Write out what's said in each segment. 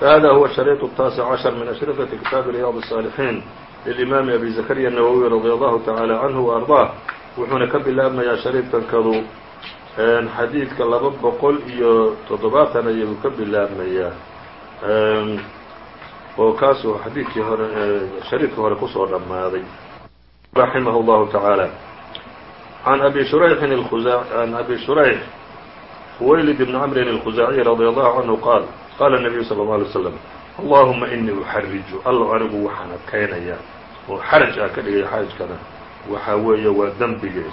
فhذا هو الشhريط التاaسع عشر من أشhرطة كتاب رياض الصالحين للإمام أبي زكريا النووي رضي الله تعالى عنه وأرضاه wuxuuna ka bilaabmayaa shariidkankadu xadiidka laba boqol iyo toddobaatan ayuu ka bilaabmayaa oo kaasuu xadiidkii hore shariidkii hore kusoo dhammaaday raximah الlahu taعaalى عن أbي شhurayxin عن أbي شhurayx خوaylد بن cمr الخuزاaعي رضي الله عنه qاal qاla النبي صلى الله عليه وسلم اللهma إنii أxariju allo anigu waxaan adkaynayaa oo xaraj ah ka dhigaya xaajkana waxa weeye waa dembige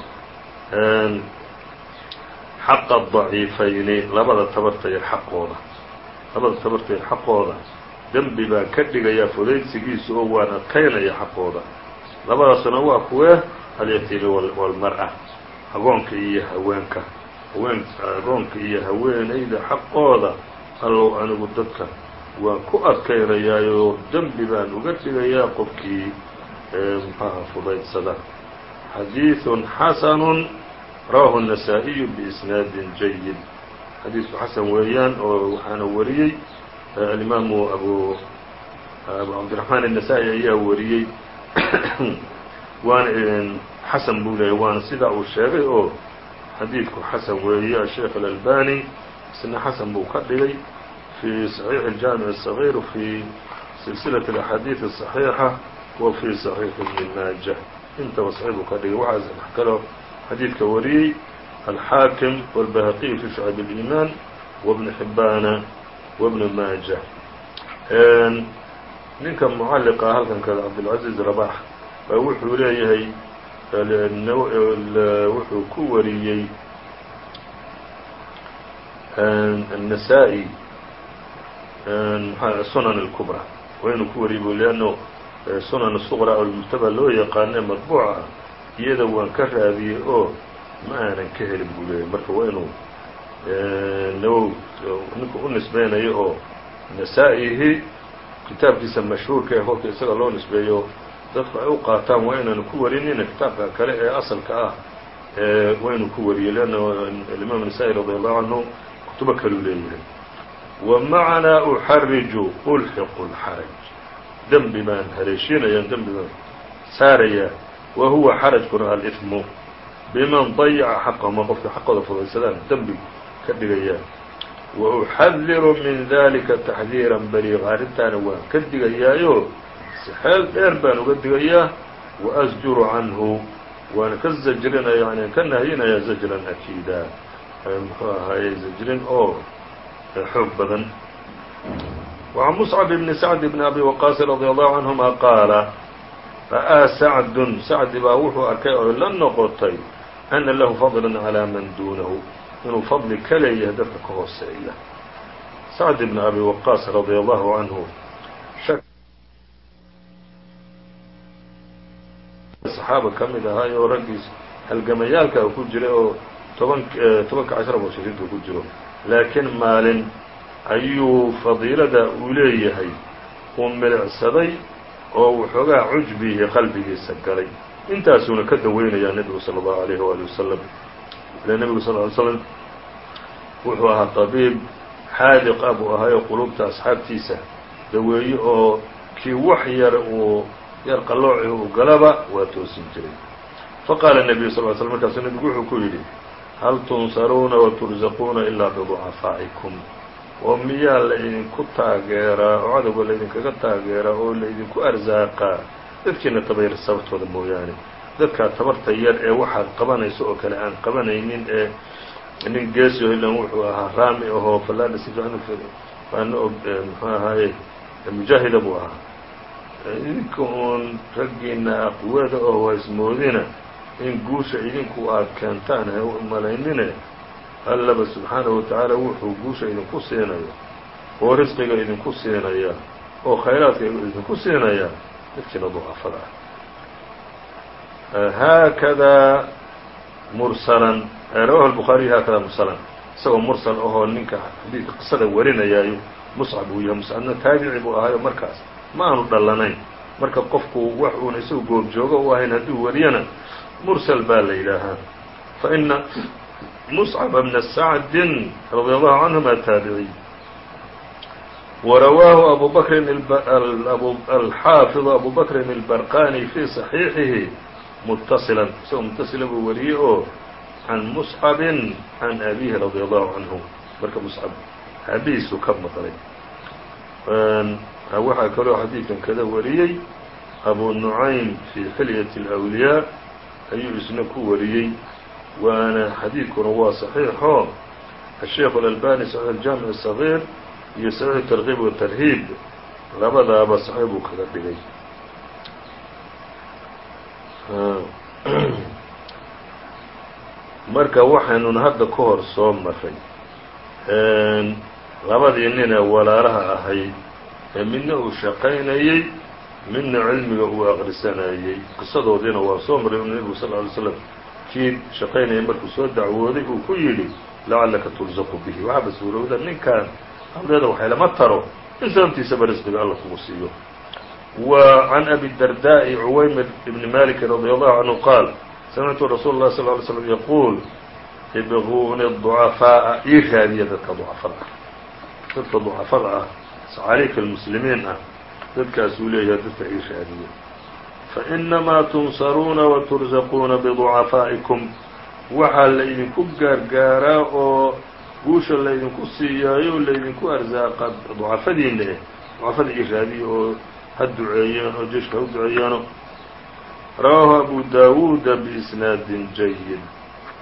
xaqa ضaciifayni labada tabartayar xaqooda labada tabartayar xaqooda dembi baan ka dhigayaa fudaydsigiisa oo waan adkaynaya xaqooda labadaasuna waa kuwee alyatiimi wاlmar-a agoonka iyo haweenka haween agoonka iyo haweenayda xaqooda allow anigu dadka waan ku adkaynayaayoo dembi baan uga dhigayaa qofkii mxuaha fudaydsada xadiiث xasn rawahu النasaaئiyu bإsnaadi jayid xadiidku xasan weeyaan oo waxaana wariyey alimaamu abu abu cabdiرaحmaan النasaaئي ayaa wariyey waana xasan buu leeyay waana sidaa uu sheegay oo xadiidku xasan weeye asheikh الأlbani isna xasan buu ka dhigay في صحيح الجامع الصغير في سلسلة الأحاديث الصحيحة وفي صحيح ابن ماجة intaba صحيح buu ka dhigay waxaas wax kaloo xadiidka wariyey الحاakم والبهقي في شعب الإيمان وابن حباana وابن ماجة ninka معalqa halkan kale cabdالعaزيز رباح baa wuxuu leeyahay wuxuu ku wariyey النسائي sunan الكبرى waa inuu ku wariyey bu لأnه sunan الصqرى oo murtaba loo yaqaano ee maطbuuca ah iyada waan ka raadiyey oo ma aanan ka helin buu leeyay marka waa inuu nawow ninka u nisbeynayo oo nasaa-ihi kitaabkiisa mashhuurka ee kolka isaga loo nisbeeyo dadku ay u qaataan waa inaanu ku warinina kitaabka kale ee asalka ah waa inuu ku wariyey لأnna الimaam النaسائي رadي الlahu canhu kutubo kaluu leeyahay ومعنىa أxariju أlxiqu الxarج dembi baan haleeshiinaya dembi baan saarayaa wa huwa xarajkuna alإثmu biman ضayaca xaqahuma qofka xaqooda fudaysadaan dembi ka dhigayaa وأxadiru min dalika تaxdiirا baliiqa arrintaana waan ka digayaayo si xeel dheer baan uga digayaa وأsjuru canhu waana ka zajrinaya yani ka nahyinaya zajran akiida muxuu ahaaye zajrin oo xoog badan وعن مصعب بن سعد بن أbي وقاaص رضي الله عنهma qاaلa رأىa سعد سعد baa wuxuu arkay oo la noqotay أنa lahu فضلا عlى man dunahu inuu fضli ka leeyahay dadka ka hooseeya سعد بن أbي وقاaص رضي الله عنه صxaaba ka mid ahaay oo raggiis halgamayaalka ku jiray oo toban Eh, tobanka cashra buu shiriidka ku jiro. Laakiin maalin ayuu fadiilada uu leeyahay. Uu milicsaday oo waxoogaa cujbiihi qalbigiisa galay. Intaasuuna ka daweynayaa nebigu salى اllahu alayh waali wasalam ila nebigu sal ly slam wuxuu ahaa tabiib xaadiqa ah buu ahaayoo qulubta asxaabtiisa. Daweeye oo kii wax yar uu yar qalloocihi uu galaba waa toosin jiray. Faqaala nebiyu sal l slm markaasuu nebigu wuxuu ku yidhi hal tunsaruuna waturzaquuna ilaa biضucafaa'ikum oo miyaa laydinku taageeraa oo cadowga laydinkaga taageeraa oo laydinku arsaaqaa dadkiina tabayar sababtooda mooyaane dadkaa tabarta yar ee waxaad qabanayso oo kale aan qabanaynin ee nin geesio ilan wuxuu ahaa raami ahoo fallaadha si fiican waana og muxuu ahaaye mujaahida buu ahaa idinka uun raggiina aqwada oo waismoodina in guusha idinku aad keentaan he u malaynine allaba subxaanahu watacaala wuxuu guusha idinku siinaya oo risqiga idinku siinaya oo khayraadka idinku siinaya dadkiina ducafada ah. Haakadaa mursalan rawahu albukhaariy haakadaa mursalan isagoo mursal ahoo ninka xadiidka qisada warinayaayo muscab uu yahay muscabna taabici buu ahaayo markaas ma aanu dhallanayn. Marka qofku wax uuna isagu goobjoogo u ahayn hadduu wariyana mursal baa la yidhaahaa faina muscab bna sacdin radي allahu canهuma taabiciy وrawaahu أbu bkri alxaafiظ أbu bkrin الbarqani fي صaxiixihi muتصilا isagoo mutasila buu wariyey oo can musxabi can abihi radي allahu canhu marka musxab aabihiisu ka maqlay waxaa kaloo xadiidkan kada wariyey abu nucaym fii xilyaة الأwliyaa ayuu isna ku wariyey waana xadiidkuna waa صaxiixo الsheikh الأlbani صaxiix الjaamiع الصغيir iyo صaxiix tarkiib watarhiib labadaaba صaxiix buu kaga dhigay marka waxaynuna hadda ka hor soo maray labadii nin ee walaalaha ahayd ee midna uu shaqaynayey midna cilmiga uu aqrisanayey qisadoodiina waa soo maray u nebigu sal ly slam kii shaqaynayay markuu soo dacwooday uu ku yidhi lacallaka turzaqu bihi waxaaba suurowda ninkan hawleeda waxay lama taro in sababtiisaba risqiga alla kugu siiyo wa can abi dardaaءi cuwaymir ibni maliki radi allahu canhu qaal samictu rasuul اlah sal ly slm yaquul ibquuni ducafaaءa ii raadiya dadka ducafada ah dadka ducafada ah sacaliika lmuslimiin ah dadkaasuu leeyahay dadka ii raadiya fainamaa tunsaruuna waturzaquuna biducafaa'ikum waxaa laydinku gaargaaraa oo guusha laydinku siiyaayo laydinku arsaaqa ducafadiina eh ducafada ii raadiya oo ha duceeyeen oo jeshka ha u duceeyaano rawaahu abu daawuuda biisnaadin jayid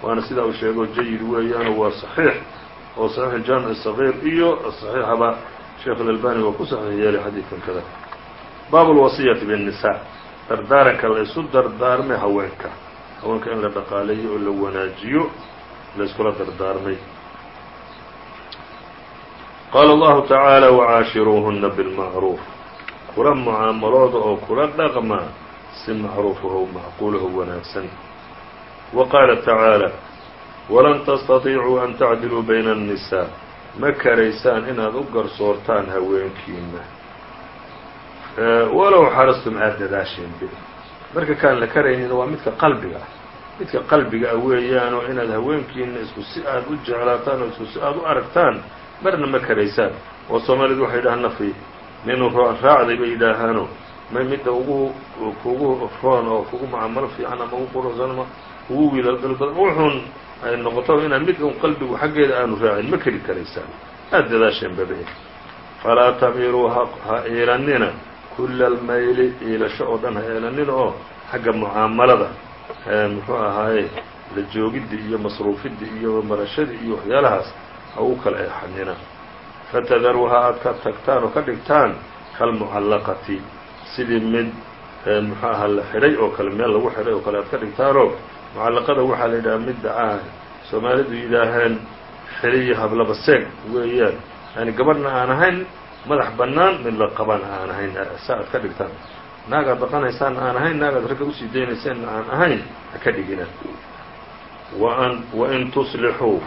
waana sidaa uu sheego jayid weeyaano waa صaxiix oo صaxiix jaamic الصغيir iyo صaxiixaba sheekh اlalbani waa ku saxiix yeelay xadiidkan kada baab اlwasiyati bالnisaa dardaaranka la isu dardaarmay haweenka haweenka in la dhaqaaleeyo oo la wanaajiyo la iskula dardaarmay qaala allahu tacaala wacaashiruuhuna bilmacruuf kula mucaamalooda oo kula dhaqma si macruufaho macquulaho wanaagsan wa qaala tacaala walan tastatiicuu an tacdiluu bayna annisaa ma karaysaan inaad u garsoortaan haweenkiina walow xarastum aada dadaasheenbe marka kaan la karaynin waa midka qalbiga. Ah midka qalbiga ah weeyaanoo inaad haweenkiina isku si aada u jeclaataan oo isku si aada u aragtaan marna ma karaysaan. Oo soomaalidu waxay yidhahaan nafi ninu raacday bay yidhaahaano ma midda ugu kugu roon oo kugu macamalo fiican ama ugu quruxsan ama ugu wiilalgal badan wuxuun ay noqoto inaad mid un qalbigu xaggeeda aanu raacin. Ma keli karaysaan. Aada dadaasheen babe falaa tamiiruu ha iilanina kula almayli iilasho oo dhan ha eelanina oo xagga mucaamalada muxuu ahaaye la joogidda iyo masruufidda iyo marashada iyo waxyaalahaas ha u kala eexanina fatadaruuha aad ka tagtaan oo ka dhigtaan kalmucallaqati sidii mid muxuu aha la xidhay oo kale meel lagu xidhay oo kale aad ka dhigtaanoo mucallaqada waxaa la yidhaha midda ah soomaalidu yidhaaheen xiliyo hablaba seeg weeyaan. Yani gabadhna aan ahayn madax bannaan mid la qabana aan ahayn sa aad ka dhigtaan. Naagaad dhaqanaysaan aan ahayn naagaad ragga u sii daynayseenna aan ahayn ha ka dhigina. Waan wain tuslixuu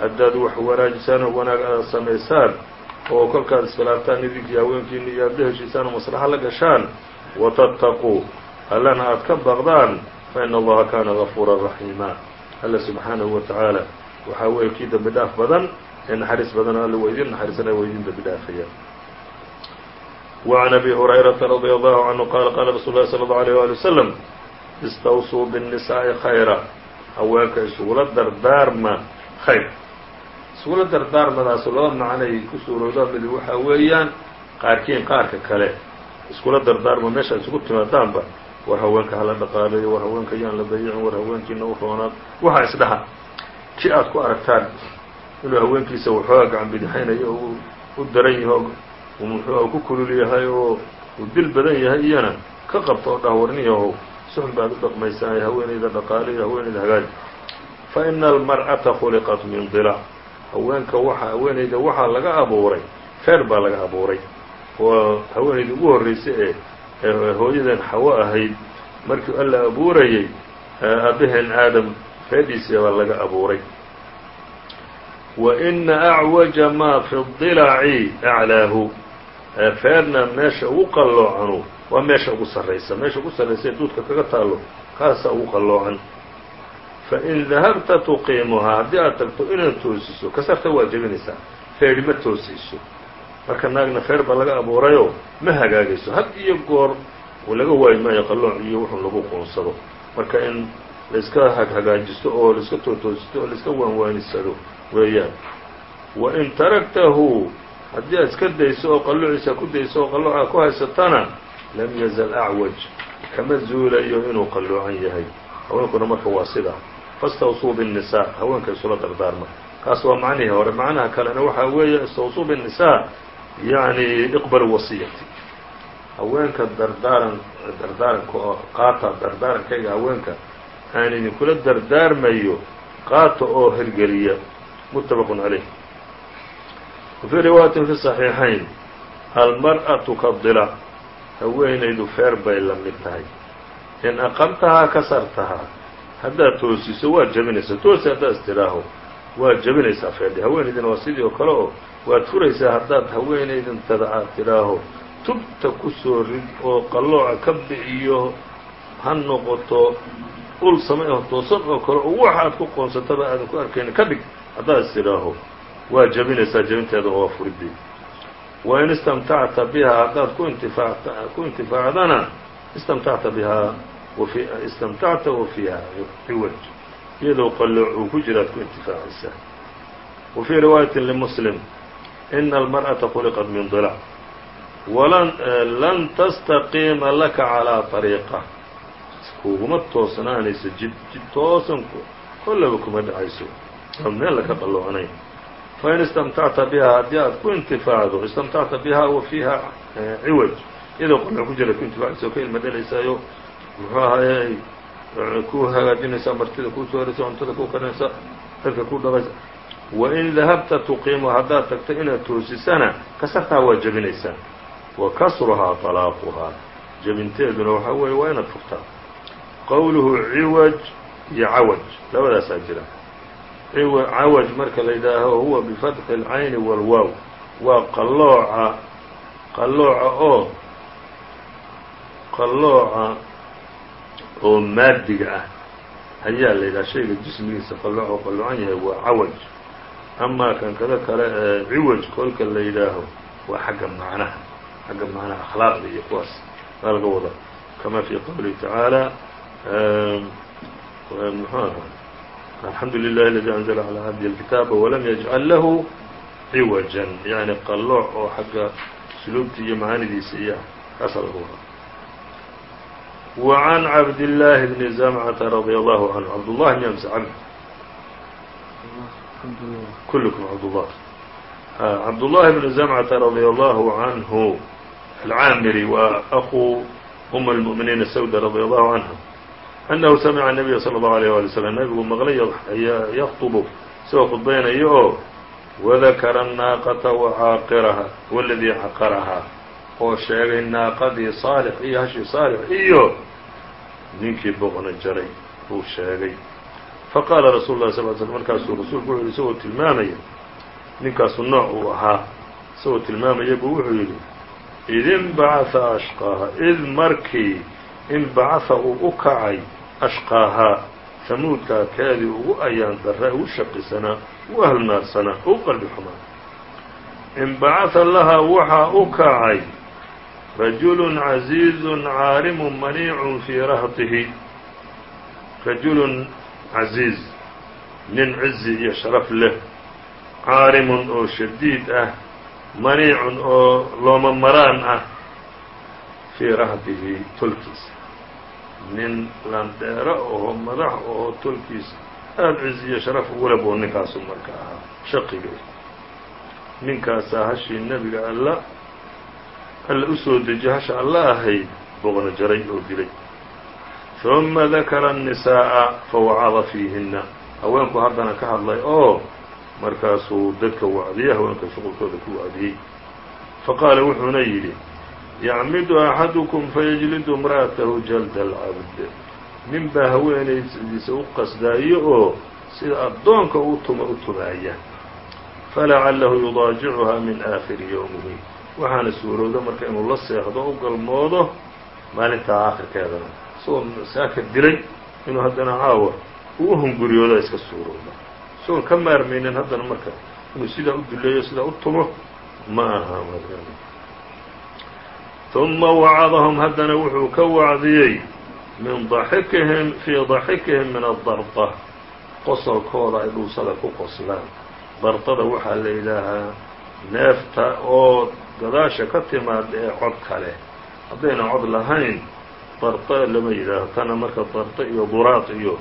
haddaad wax wanaajisaan oo wanaag aad samaysaan oo kolkaad iskhilaaftaan idinkii haweenkiina iyo aad la heshiisaan oo maslaxo la gashaan watattaquu allana aad ka baqdaan fa ina allaha kaana gafuuran raxiima alla subxaanahu wa tacaala waxaa weeye kii dembi dhaaf badan ee naxariis badan alla waa idin naxariisanaya waa idin dembi dhaafaya وعn أbي هريرةa رضي الله عنه qال qال رsuل الlhi صلى الله عليه وaلي وسلم اstawصوu بالنساءi خayرa haweenka isugula dardaarma khayr isugula dardaarmadaas laba macnay ku suurowdaa mid waxaa weeyaan qaarkiin qaarka kale iskula dardaarma meesha isugu timaadaanba war haweenka hala dhaqaaleeyo war haweenka yaan la dayicin war haweenkiina u roonaad waxaa isdhaha ki aad ku aragtaan inuu haweenkiisa waxooga gacan bidixaynayo oo u daran yaho muxuu ku kulul yahay oo uu dil badan yahay iyana ka qabto oo dhah warniyahow suxun baad u dhaqmaysaa haweenayda dhaqaaliyo haweenayda hagaaji fa ina almar'ata khuliqat min dilaac haweenka waxa haweenayda waxaa laga abuuray feer baa laga abuuray. Oo haweenayda ugu horreysay ee hooyadeen xawo ahayd. Markii alla abuurayay aabaheen aadam feedhiisii baa laga abuuray. Wa ina acwaja maa fi dilaci aclaahu feerna meesha ugu qalloocanu waa meesha ugu sarraysa. Meesha ugu sarraysa ee duudka kaga taalo kaasaa ugu qalloocan fain dahabta tuqiimuhaa haddii aad tagto inaad toosiso kasarta waa jebinaysaa feedhi ma toosayso marka naagna feer baa laga abuurayoo ma hagaagayso. Had iyo goor laga waayi maayo qallooc iyo wuxun lagu qoonsado marka in laiska hagaajisto oo laiska tootoosisto oo laiska waanwaanisado weeyaan. Wain taragtahu haddii aad iska dayso oo qalloociisa ku dayso oo qallooca ku haysatana lam yazal acwaj kama zuulayo inuu qalloocan yahay haweenkuna marka waa sidaa fastawsuu biالnisaa haweenka isula dardaarma kaas waa macnihii hore macnaha kalena waxaa weeye istawsuu biالnisaa yacni iqbalu wasiyati haweenka dardaaran dardaaranka oo qaata dardaarankayga haweenka aan idinkula dardaarmayo qaata oo hirgeliya muttafaqun calayh wa fii riwaayatin fi صaxiixayn almar'atu kadila haweenaydu feer bay la mid tahay in aqamtahaa kasartahaa haddaad toosiso waad jabinaysaa toosi haddaad istiraaho waad jabinaysaa feerdhi haweenaydina waa sidii oo kale oo waad furaysaa haddaad haweenaydintada aad tidhaaho tubta ku soo rid oo qallooca ka bi'iyo ha noqoto ul samay oo toosan oo kale oo waxa aad ku qoonsataba aadan ku arkayni ka dhig haddaad istidhaaho waa jabinaysaa jabinteeda oo furidii wain istamtacta bihaa haddaad ku intifaacdana istamtacta bihaa istamtacta wa fiiha iyadoo qallooc uu ku jiraad ku intifaacaysaa wa fii riwaayati limuslim ina almar'ata khuliqat min dilac walan lan tastaqiima laka calىa طariiqa kuguma toosnaanayso jid jid toosan kollaba kuma dhacayso. Ood meel laka qalloocnayn fain istamtacta bihaa haddii aad ku intifaacdo istamtacta bihaa wa fiiha ciwaj iyadoo qallooc ku jiraad ku intifaacaysa oo ka ilma dhelaysaayo muxuu ahaayey ku hagaajinaysaa martida kuu sooraysa cuntada ku karinaysa dadka ku dhaqaysa wain dahabta tuqiimu haddaad tagto inaad toosisana kasartaa waa jebinaysaa wa kasruhaa طalaaquhaa jebinteeduna waxaa weeye waa inaad furtaa qowluhu ciwaj iyo cawaj labadaasaa jira cawaj marka la yidhaaho huwa bifatxi اlcayni wاlwaaw waa qallooca qallooca oo qallooca oo maadiga ah. Ayaa la yidhaha shayga jismigiisa qallooc oo qalloocan yahay waa cawaj amaa kan kada kale ee ciwaj kolka la yidhaaho waa xagga macnaha xagga macnaha akhlaaqda iyo kuwaas. Baa laga wada kama fii qowlihi tacaala mxuu aha alxamdu lilahi aladi anzla calى cabdihi اlkitaaba walam yajcal lahu ciwajan yani qallooc oo xagga suluubta iyo macaanidiisa iyo kaasa laga wada وعn cabdاللahi بn زمcة رadي الله عanه cabdالlahi m ms cabd kulكم cabdالlah cabdالlahi بn زمcة رadي الله عanه الcاamري wa أخو أm المؤمiنiin سwdة رadي الله عanهa أنhu samca النبya slى الlه عليه وaلي وسلم nebigu maqlay ykطb isagoo khudbaynayo oo وذakra الناaqةa وcaaqiraha wاladii caqarahaa oo sheegay naaqadii saalix iyo hashii saalix iyo ninkii boqna jaray uu sheegay faqaala rasuulu llahi sal l slm markaasuu rasuulku wuxu yidhi isagoo tilmaamaya ninkaasu nooc uu ahaa isagoo tilmaamaya buu wuxuu yidhi id inbacaha ashqaaha id markii inbacaha uu u kacay ashqaahaa samuudkaa keedii ugu ayaan darra ugu shaqisanaa ugu ahlnaarsanaa ugu qalbi xumaa inbacaha lahaa waxaa u kacay rajulun casiizun caarimun maniicun fii rahdihi rajulun casiiz nin cizi iyo sharaf leh. Caarimun oo shadiid ah maniicun oo looma maraan ah fii rahdihi tolkiisa nin landheero oo madax oo tolkiisa aada cizi iyo sharaf ugule buu ninkaasu marka ahaa shaqiga ninkaasaa hashii nebiga alla alla u soo dejiye hasha alla ahayd boqna jaray oo dilay ثuma dakara الnisaaءa fawacada fiihinna haweenku haddana ka hadlay oo markaasuu dadka wacdiyey haweenka shuqulkooda ku wacdiyey faqaala wuxuuna yidhi yacmidu axadukum fayajlidu imra'atahu jalda alcabd. Nin baa haweenaydiisa u qasdaayo oo sida addoonka u tuma u tumaaya falacalahu yudaajicuhaa min aakhiri yowmihi waxaana suurowda marka inuu la seexdo u galmoodo maalintaa aakhirkeedana isagoo saaka dilay inuu haddana caawa uu hunguriyooda iska suurowda. Isagoon ka maarmaynin haddana marka inuu sidaa u duleeyo sidaa u tumo ma aha ثuma wacadahum haddana wuxuu ka wacdiyey min daxikihim fii daxikihim min adarda qosolkooda ay dhuusada ku qoslaan dardada waxaa la yidhaahaa neefta oo gadaasha ka timaada ee cod kale haddayna cod lahayn darda lama yidhaaho tana marka darda iyo duraaq iyo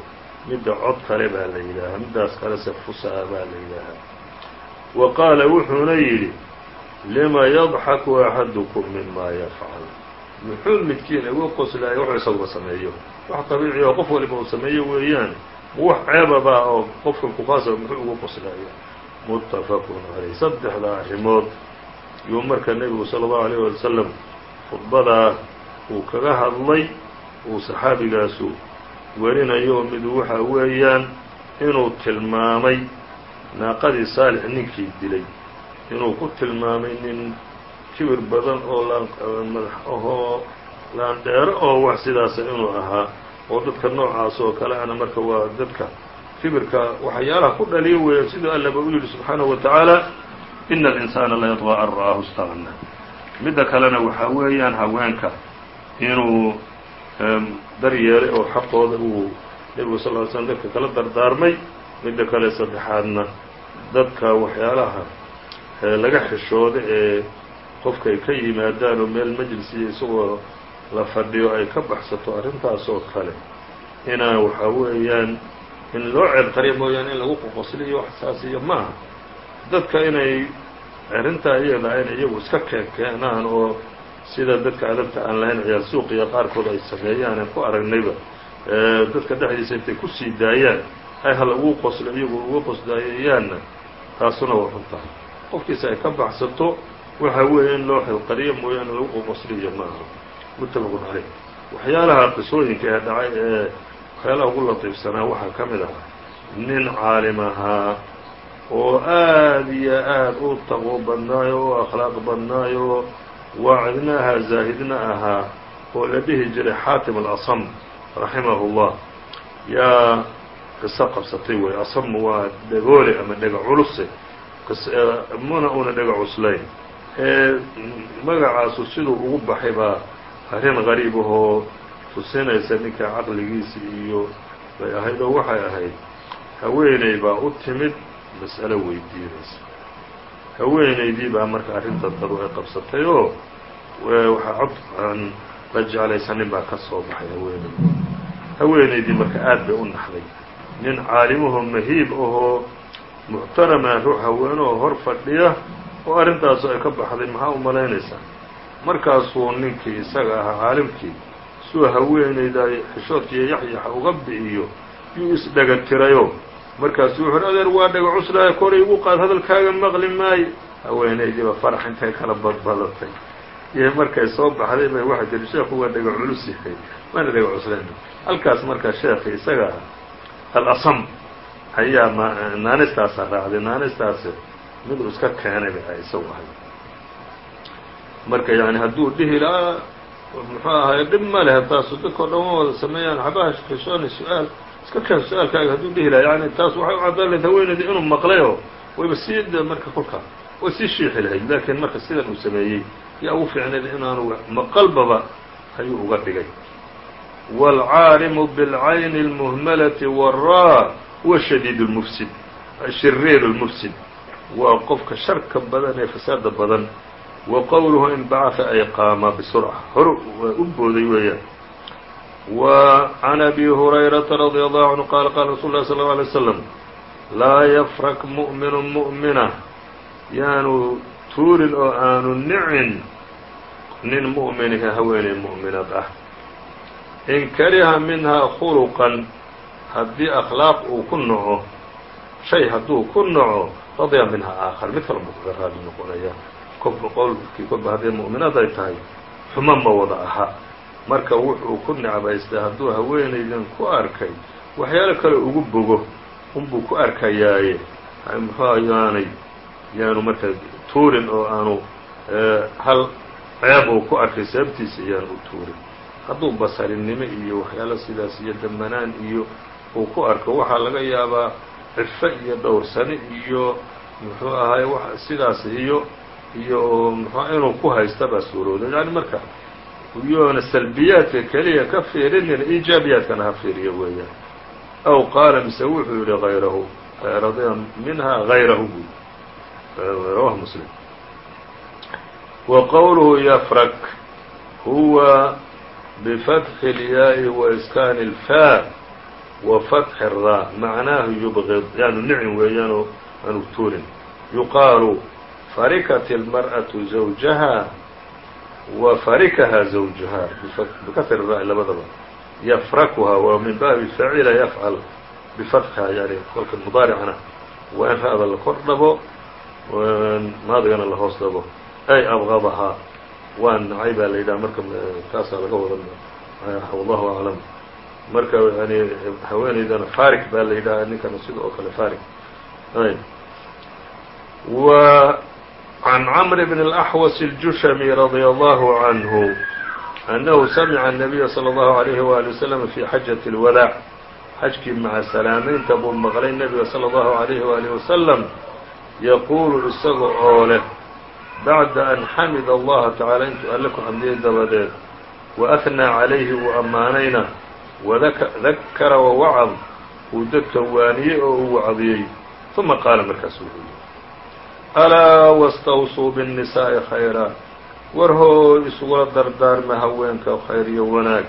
midda cod kale baa la yidhaahaa middaas kalese fusaa baa la yidhaahaa wa qaala wuxuuna yidhi lima yadxaku axadukum mima yafcal muxuu midkiin ugu qoslaaya wuxuu isaguba sameeyo wax qabiici qof waliba uu sameeyo weeyaan wax ceebaba oo qofkan kuqaasa muxuu ugu qoslaaya mutafaqun caleyh saddexdaa arrimood yuu marka nebigu sala allahu alayh wali wasalam khudbadaa uu kaga hadlay uu saxaabigaasu werinayo midu waxa weeyaan inuu tilmaamay naaqadii saalix ninkii dilay inuu ku tilmaamay nin kibir badan oo madax ahoo laandheero oo wax sidaasa inuu ahaa oo dadka noocaas oo kale ana marka waa dadka kibirka waxyaalaha ku dhaliyo weeyaan siduu allaba u yidhi subxaanahu wa tacaala ina alinsaana la yadغى an ra'aahu istagna midda kalena waxaa weeyaan haweenka inuu daryeelay oo xaqooda uu nebigu sal ly slm dadka kala dardaarmay. Midda kale saddexaadna dadka waxyaalaha laga xishooda ee qofka ay ka yimaadaan oo meel majlisiya isagoo la fadhiyo ay ka baxsato arrintaas oo kale. Inaa waxaa weeyaan in loo ceebqariya mooyaane in lagu qoqosliyo wax saas iyo maaha. Dadka inay arrintaa iyada in iyagu iska keenkeenaan oo sida dadka adabta aan lahayn ciyaal suuqiya qaarkood ay sameeyaan aan ku aragnayba. Dadka dhexdiisa intay ku sii daayaan ay ha lagu qoslo iyagu uga qosdaayayaanna taasuna waa run tahay qofkiisa ay ka baxsato waxa weeye in loo xilqariyo mooyaane lagu qoqosliyo maaha muttafaqun caleyh waxyaalaha qisooyinka ee dhacay ee waxyaalaha ugu latiifsanaa waxaa ka mid ahaa nin caalim ahaa oo aad iyo aad u taqwo badnaayo oo akhlaaq badnaayo waacidna ahaa zaahidna ahaa oo la dhihi jiray xaatim alasam raximahu llah yaa qiso qabsatay wey asam waa dhegoole ama dhega culuse mana una dhega cuslayn? Ee magacaasu siduu ugu baxay baa arrin qariib ahoo tusinaysa ninka caqligiisi iyo bay ahayd oo waxay ahayd haweeney baa u timid mas'alo weydiinaysa. Haweenaydii baa marka arrinta dadu ay qabsatay oo waxaa cod aan la jeclaysanin baa ka soo baxay haweeney. Haweenaydii marka aad bay u naxday. Nin caalimuhu mahiib ahoo muctarama ruux haweenoo hor fadhiya oo arrintaasu ay ka baxday maxaa u malaynaysaa markaasuu ninkii isaga ahaa caalimkii suu haweenayda xishoodkiiyo yaxyaxa uga bi'iyo yuu isdhaga tirayo. Markaasuu wuxuuhi adeer waa dhaga cuslaayo koray igu qaad hadalkaaga maqli maayo haweenaydiiba farax intay kala badbadatay. Iyo markay soo baxday bay waxay tihi sheekhu waa dhaga culus yahay waana dhaga cuslayn halkaas markaa sheekhi isaga ah alasam ayaa naanistaasa raacday naanistaasi miduu iska keenay bay isagu ahay marka yani hadduu dhihi lahaa muxuu ahaay dhib ma leh taasu dadkao dhan wa wada sameeyaan xabaha xishoonay su-aal iska keen su-aalkaaga hadduu dhihi lahaa yani taas waxay u caddaan lahayd haweenayda inuu maqlayoo wayba sii marka kolka way sii shiixi lahayd laakiin marka sidan uu sameeyey yaa ugu fiicnayd inaanu maqalbaba ayuu uga dhigay wاlcaalimu bاlcayni اlmuhmalati wالraa huwa shadiid اlmufsid shiriir اlmufsid waa qofka sharka badan ee fasaada badan wa qowluhu in bacثa ay qaama bisurca hor waa u booday weeyaan wa can abi hurayrata radي allahu canhu qaala qaala rasul اlahi sal اlه alay slam laa yafrak mu'minu mu'mina yaanu tuurin oo aanu nicin nin mu'miniha haweeney mu'minad ah in kariha minhaa khuluqan haddii akhlaaq uu ku naco shay hadduu ku naco radya minhaa aakhar mid kale buu raali noqonaya. Kolba qowlkii kolba hadday mu'minad ay tahay xumo ma wada aha. Marka wuxuu ku necbaystay hadduu haweenaydan ku arkay waxyaalo kale ugu bogo unbuu ku arkayaaye muxuua yaanay yaanu marka tuurin oo aanu hal ceeb uu ku arkay sababtiisa yaanu u tuurin. Hadduu basarinimo iyo waxyaalo sidaas iyo damanaan iyo uu ku arko waxaa laga yaabaa cifo iyo dhowrsani iyo muxuu ahaay sidaas iyo iyo mxua inuu ku haysta baa suurooda yani marka iyoona salbiyaadka keliya ka fiirinin iijaabiyaadkana ha fiiriyo weeyaan aw qaala mise wuxuu yihi hayrahu radya minha hayrahu bu rawahu muslim wa qowluhu yafrak huwa bifatxi اlyaaءi wa iskaani اlfaa wa fatxi الraa macnaahu yubqid yaanu nicin weeyaanoo aanu tuurin yuqaalu farikat اlmarأaةu zawjaha wa farikaha zawjuha bikasri ra labadaba yafrakuha waa min baabi facila yafcal bifatxiha yani kolka mudaaricana waa in ra'da la kor dhabo maadigana la hoos dhabo ay abqadahaa waa nacay baa la yidhaha marka kaasaa laga wada wallahu aclam marka yani haweeneydana farik baa la yidhaha ninkana sida oo kale farik ayb و عن cمر بن الأحوص الجushمي رضي الله عنه أنه سمع النبي صلى الله عليه وآله وسلم في xجة الوداع xajkii maca salaamaynta buu maqlay nebiga slى الlaهu عalيه وaلiه وسلم yaquulu isaga oo leh baعda an xamid allaha taعaalى intuu alle ku xamdiyey dabadeed وأثنىa عalayhi uu ammaanayna وذakara وwacd uu dadka waaniyey oo uu wacdiyey ثuma qaala markaas wuxuu yihi alaa wاstawsuu bالnisaaءi khayra war hoo isugula dardaarma haweenka khayr iyo wanaag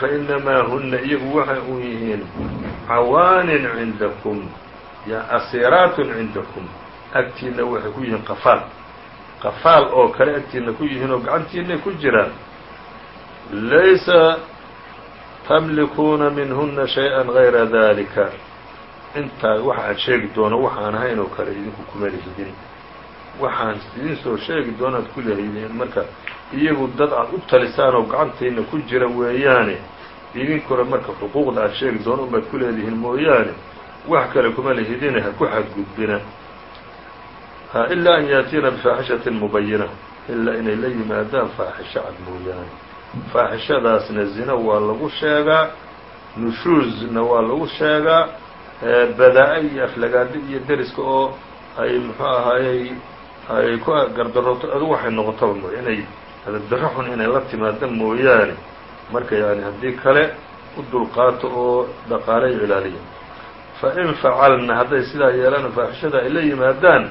fainamaa huna iyagu waxa uu yihiin cawaanin cindakum asiiraatun cindakum agtiina waxay ku yihiin qafaal qafaal oo kale agtiina ku yihiin oo gacantiinay ku jiraan laysa tamlikuuna minhuna shayئa غayra dalika intaa waxa aad sheegi doono waxaan ahayn oo kale idinku kuma lihidin waxaan idin soo sheegi doono aad ku lehidiin marka iyagu dad aad u talisaan oo gacantiina ku jira weeyaane idinkuna marka xuquuqda aad sheegi doono unbaad ku leedihiin mooyaane wax kale kuma lihidine ha ku xadgudbina. Ha ilaa an yaatiina bifaaxishatin mubayina ilaa inay la yimaadaan faaxisho cad mooyaane faaxishadaasna zina waa lagu sheegaa nushuuzna waa lagu sheegaa badaa-a iyo aflagaado iyo deriska oo ay muxuu ahaayey ay ku gardarooto adu waxay noqotaba mooy inay adabdarro xun inay la timaado mooyaane. Marka yani haddii kale u dulqaato oo dhaqaalayo ilaaliya. Fa in facalna hadday sidaa yeelaan faaxishada ay la yimaadaan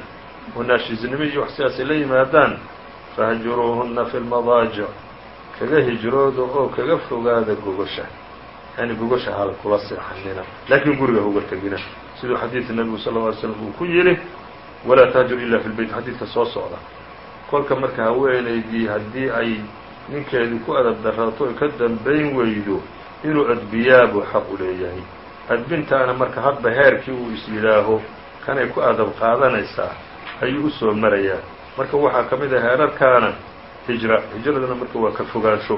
oo naashiisnimo iyo wax sidaas ay la yimaadaan fahjuruuhuna fi lmadaajic kaga hijrooda oo kaga fogaada gogosha. Yani gogosha hala kula seexanina laakiin guriga uga tegina siduu xadiidka nebigu sal lla alay slam uu ku yidhi walaa tahjur ila fi lbeyt xadiidka soo socda. Kolka marka haweenaydii haddii ay ninkeedii ku adab darrato oy ka dambayn weydo inuu adbiyaa buu xaq u leeyahay. Adbintaana marka hadba heerkii uu is yidhaaho kanay ku adab qaadanaysaa ayuu u soo marayaa marka waxaa ka mid ah heerarkaana hijra. Hijraduna marka waa ka fogaansho.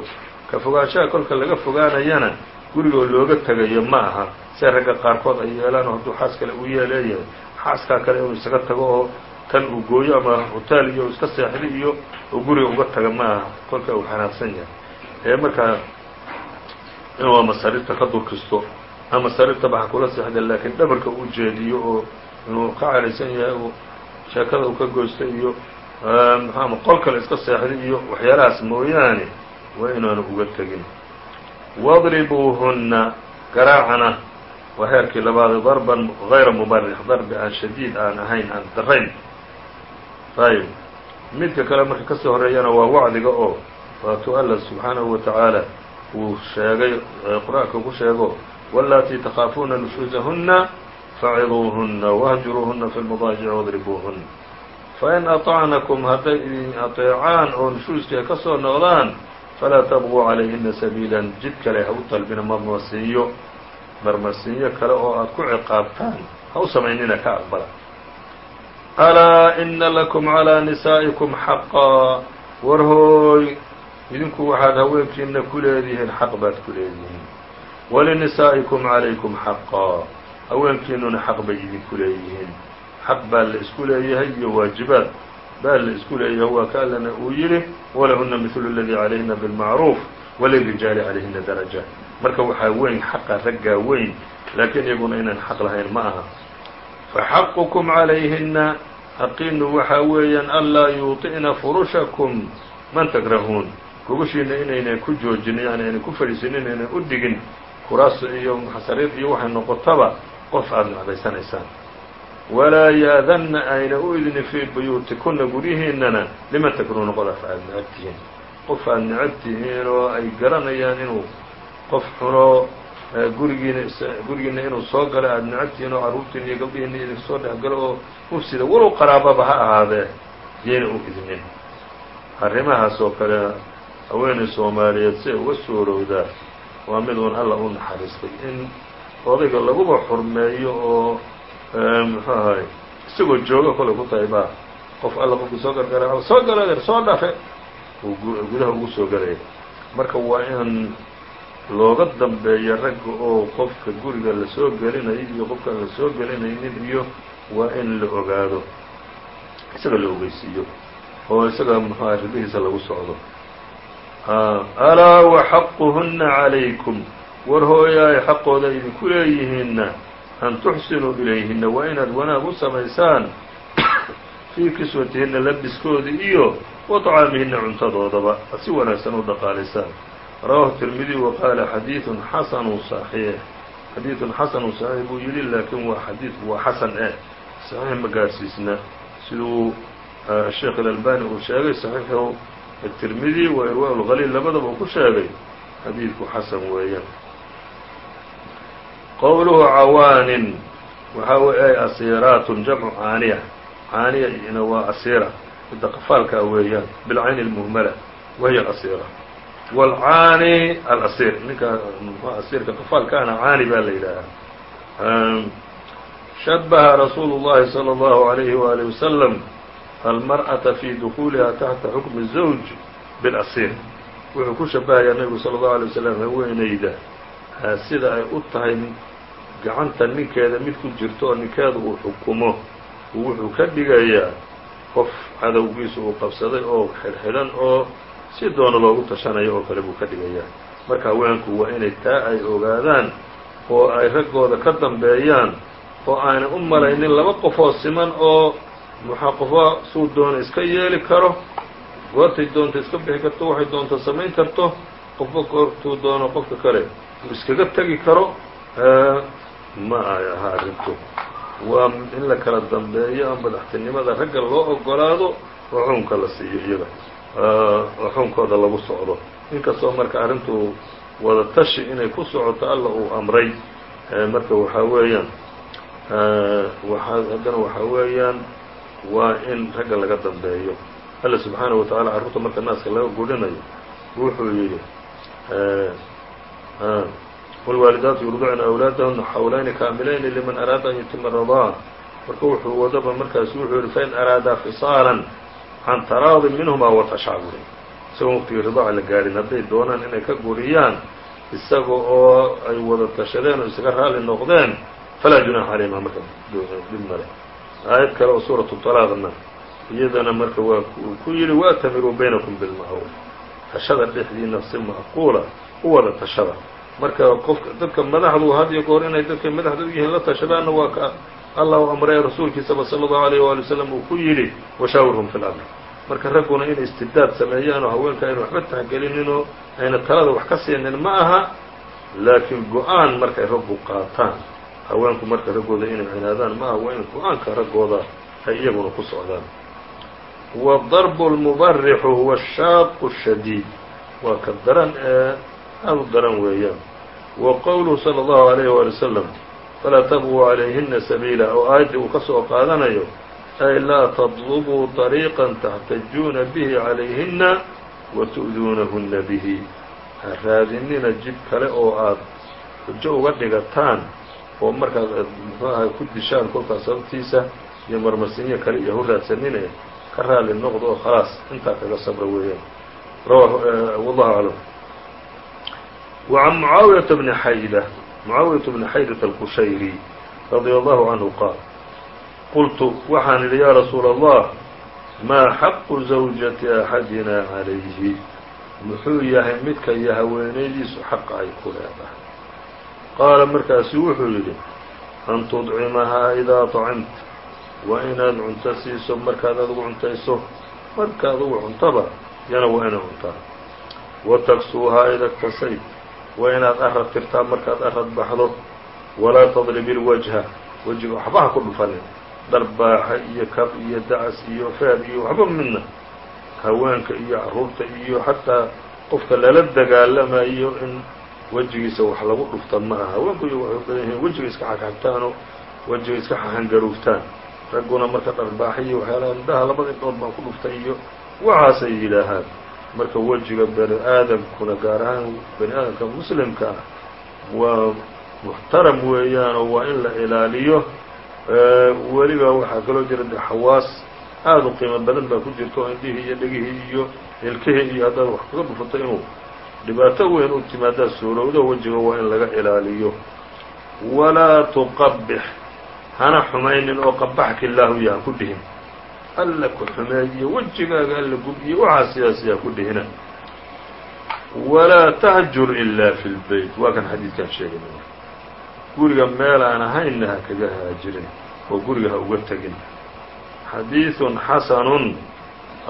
Ka fogaanshaha kolka laga fogaanayana gurigoo looga tegayo ma aha se ragga qaarkood ay yeelaan oo hadduu xaas kale uu yeeleeyahay. Xaaskaa kale inuu isaga tago oo tan uu gooyo ama hotaal iyo iska seexdo iyo oo guriga uga taga ma aha kolka uu xanaaqsan yahay. Ee markaa inuu ama sariirta ka durkisto ama sariirtaba ha kula seexda laakiin dhabarka uu jeediyo oo inuu ka caraysan yahay uu sheekada uu ka goysto iyo ama qol kale iska seexda iyo waxyaalahaas mooyaane waa inaanu uga tegin. Wadribuuhunna garaacana waa heerkii labaad darban غayra mubarix darbi aan shadiid aan ahayn aan darayn. Ayb midka kale marka ka sii horeeyana waa wacdiga oo waatuu alla subxaanahu wa tacaala uu sheegay qur'aanka ku sheego wاllatii takaafuuna nushuuzahuna faciduuhuna wahjuruuhuna fi lmadaajici wadribuuhun fain aطacnakum hadday idin aطeecaan oo nushuuskii ka soo noqdaan falaa tabquu calayhina sabiila jid kale ha u dalbina marmarsiinyo marmarsiinyo kale oo aad ku ciqaabtaan ha u samaynina ka aqbala alaa ina lakum calىa nisaa'ikum xaqaa war hooy idinku waxaad haweenkiina ku leedihiin xaq baad ku leedihiin walinisaa'ikum calaykum xaqaa haweenkiinuna xaq bay idinku leeyihiin xaq baa la isku leeyahay iyo waajibaad baa la isku leeyahay waa ka allana uu yidhi walahuna mihlu اladii calayhina biاlmacruuf walirijaali calayhina daraja marka waxaa weyn xaqa raggaa weyn laakiin iyaguna inaan xaq lahayn ma aha faxaqukum calayhina xaqiinu waxaa weeyaan anlaa yuuطi'na furushakum man takrahuun gogoshiina inaynan ku joojin yani aynan ku fadhiisin inaynan u dhigin kuraas iyo sariir iyo waxay noqotaba qof aada necbaysanaysaan walaa yaadanna ayna u idni fii buyuutikuna guryihiinana liman takruuna qof aad necab tihiin qof aad necab tihiin oo ay garanayaan inuu qof xuno gurigiina gurigiina inuu soo galo aada necab tihiin oo carruurtiina iyo gabdhihiina idin soo dhex galo oo mufsida walow qaraababa ha ahaadee yayna u idnin arrimahaas oo kale haweenay soomaaliyeed si ay uga suurowdaa waa mid uun alla u naxariistay in odayga laguba xurmeeyo oo muxuu ahay isagoo jooga kolay ku tahay baa qof alla qofkii soo gargara soo gala soo dhafe gudaha ugu soo galaya marka waa in looga dambeeya ragga oo qofka guriga la soo gelinayo iyo qofka aan la soo gelinaynin iyo waa in la ogaado isaga la ogeysiiyo oo isaga muxuu ahay lagu socdo. Alaa waxaquhuna calaykum? War hooyaay xaqooda idinku leeyihiinna an tuxsinuu ilayhinna waa inaad wanaag u samaysaan fii kiswatihinna labiskooda iyo wa طcaamihinna cuntadoodaba ad si wanaagsan u dhaqaalaysaan rawahu tirmidiy wa qaala xadiiثun xasanu صaxiix xadiiثun xasanu صaxiix buu yidhi laakiin waa xadiidku waa xasan eh صaxiix ma gaarsiisna siduu sheekh اlalbani uu sheegay صaxiixu التirmidي wa irwاء الغalيل labadaba uu ku sheegay xadiidku xasan weeyaan qowluhu cawaanin waxaa wey ay asiiraat jamcu caaniya caaniyana waa asiira midda qafaalkaa weeyaan bilcayn الmuhmala wahiy asiira wاlcaani alasiir ninka asiirka qafaalkaana caani baa la yidhaahaa shabaha rasuulu الlahi slى الlahu عalayhi وalih waslم almarأaةa fii dukuuliha taxta xukmi الزawj biاlasiir wuxuu ku shabahayaa nebigu salى الlaه alيه waslm haweeneyda sida ay u tahay gacanta ninkeeda mid ku jirto oo ninkeeda uu xukumo wuxuu ka dhigayaa qof cadowgiisa uu qabsaday oo xidhxidhan oo si doono loogu tashanayo oo kale buu ka dhigayaa marka haweenku waa inay taa ay ogaadaan oo ay raggooda ka dambeeyaan oo aanay u malaynin laba qofoo siman oo maxaa qofa suu doona iska yeeli karo goortay doonta iska bixi karto waxay doonta samayn karto qofba goortuu doono qofka kale uu iskaga tegi karo ma ay aha arrintu. Waa in la kala dambeeyo madaxtinimada ragga loo ogolaado oo xukunka la siiyo iyaga oo xukunkooda lagu socdo. Inkastoo marka arrintu wada tashi inay ku socoto alla uu amray. Marka waxaa weeyaan haddana waxaa weeyaan waa in ragga laga dambeeyo. Alla subxaanaه wa taعala carruurta marka naaska laga gurinayo wuxuu yidhi wاlwaalidaatu yurducna أwlaadahuna xawlayni kaamilayni liman araada an yutima radاa marka wuxuu wadaba markaas wuxuu yihi fain araadaa fisaalan can taraadin minhuma watashaaburin isagoon waqtigii ridaaca la gaadhin hadday doonaan inay ka guriyaan isaga oo ay wada tashadeen oo isaga raali noqdeen falaa junaaxa calayhima marka dhib male aayad kale oo suuraةu طalaaqna iyadana marka waa ku yidhi waatamiruu baynakum bilmacruuf tashada dhexdiina si macquula u wada tashada. Marka qofka dadka madaxdu had iyo goor inay dadka madaxda u yihiin la tashadaanna waa ka allahu amray rasuulkiisaba sala allahu alayh waali wasalam uu ku yidhi washaawirhum fi lamr marka ragguna inay istibdaad sameeyaanoo haweenka aynu waxba taxgelinino ayna talada wax ka siinin ma aha laakiin go'aan markay raggu qaataan. Haweenku marka raggooda inay cinaadaan ma aha waa in go'aanka raggooda ay iyaguna ku socdaan wاdarbu اlmubarixu huwa ashaaqu الshadiid waa ka daran ee aad u daran weeyaan wa qowluhu salى الlahu عalayh wali wslam falaa tabquu calayhina sabiila oo aayaddii uu ka soo qaadanayo ay laa tadlubuu طariiqa taxtajuuna bihi calayhina wa tu'duunahuna bihi ha raadinina jid kale oo aad xujo uga dhigataan oo markaas aad muxuu ahay ku dishaan kolkaas sababtiisa iyo marmarsinyo kale iyo hu raadsanine ka raali noqdo oo khalaas intaa kaga sabra weeyaan wallahu aclam وعن معاaوية بن حaydة معaaوية بن xaydة الqushayري رضي الله عنه qاaل qلت waxaan idhi ya رasuul الله maa xaqu زawجaةi أxadina عalayhi muxuu yahay midka iyo haweenaydiisu xaqa ay ku leedahay qaala markaasu wuxuu yidhi an تdcimahaa إidaa طacمta waa inaad cunto siiso markaad adugu cuntayso marka adugu cuntaba yana waa inaad cuntaa. Wa taksuuhaa ida ktasayd waa inaad arad tirtaa markaad arad baxdo. Walaa tadrib ilwajha wejiga waxba ha ku dhufanin. Darbaaxa iyo kab iyo dacas iyo feer iyo waxba midna. Haweenka iyo carruurta iyo xataa qofka lala dagaalamayo in wejigiisa wax lagu dhufta ma aha. Haweenku iyo waxay badan yihiin wejiga iska xagxagtaanoo wejiga iska xahangaruuftaan ragguna marka dharbaaxa iyo waxyaalaha indhaha labada indhood baan ku dhuftay iyo waxaasay yidhaahaan. Marka wejiga bani aadamkuna gaar ahaan bani aadamka muslimka ah waa muxtaram weeyaanoo waa in la ilaaliyo. Weliba waxaa kaloo jira de xawaas aada u qiimo badan baa ku jirta oo indhihii iyo dhegihii iyo ilkihii iyo haddaad wax kaga dhufato inuu dhibaato weyn u timaadaa suurowdo wejiga waa in laga ilaaliyo. Walaa tuqabix hana xumaynin oo qabaxka illaahu yaha ku dhihin. Alla ku xumeeyo wejigaaga alla gub iyo waxaa sidaas yaa ku dhihina. Walaa tahjur ilaa fi lbeyt waa kan xadiidkan sheegay. Guriga meel aan ahaynna ha kaga haajirin oo guriga ha uga tegin xadiiثun xasanun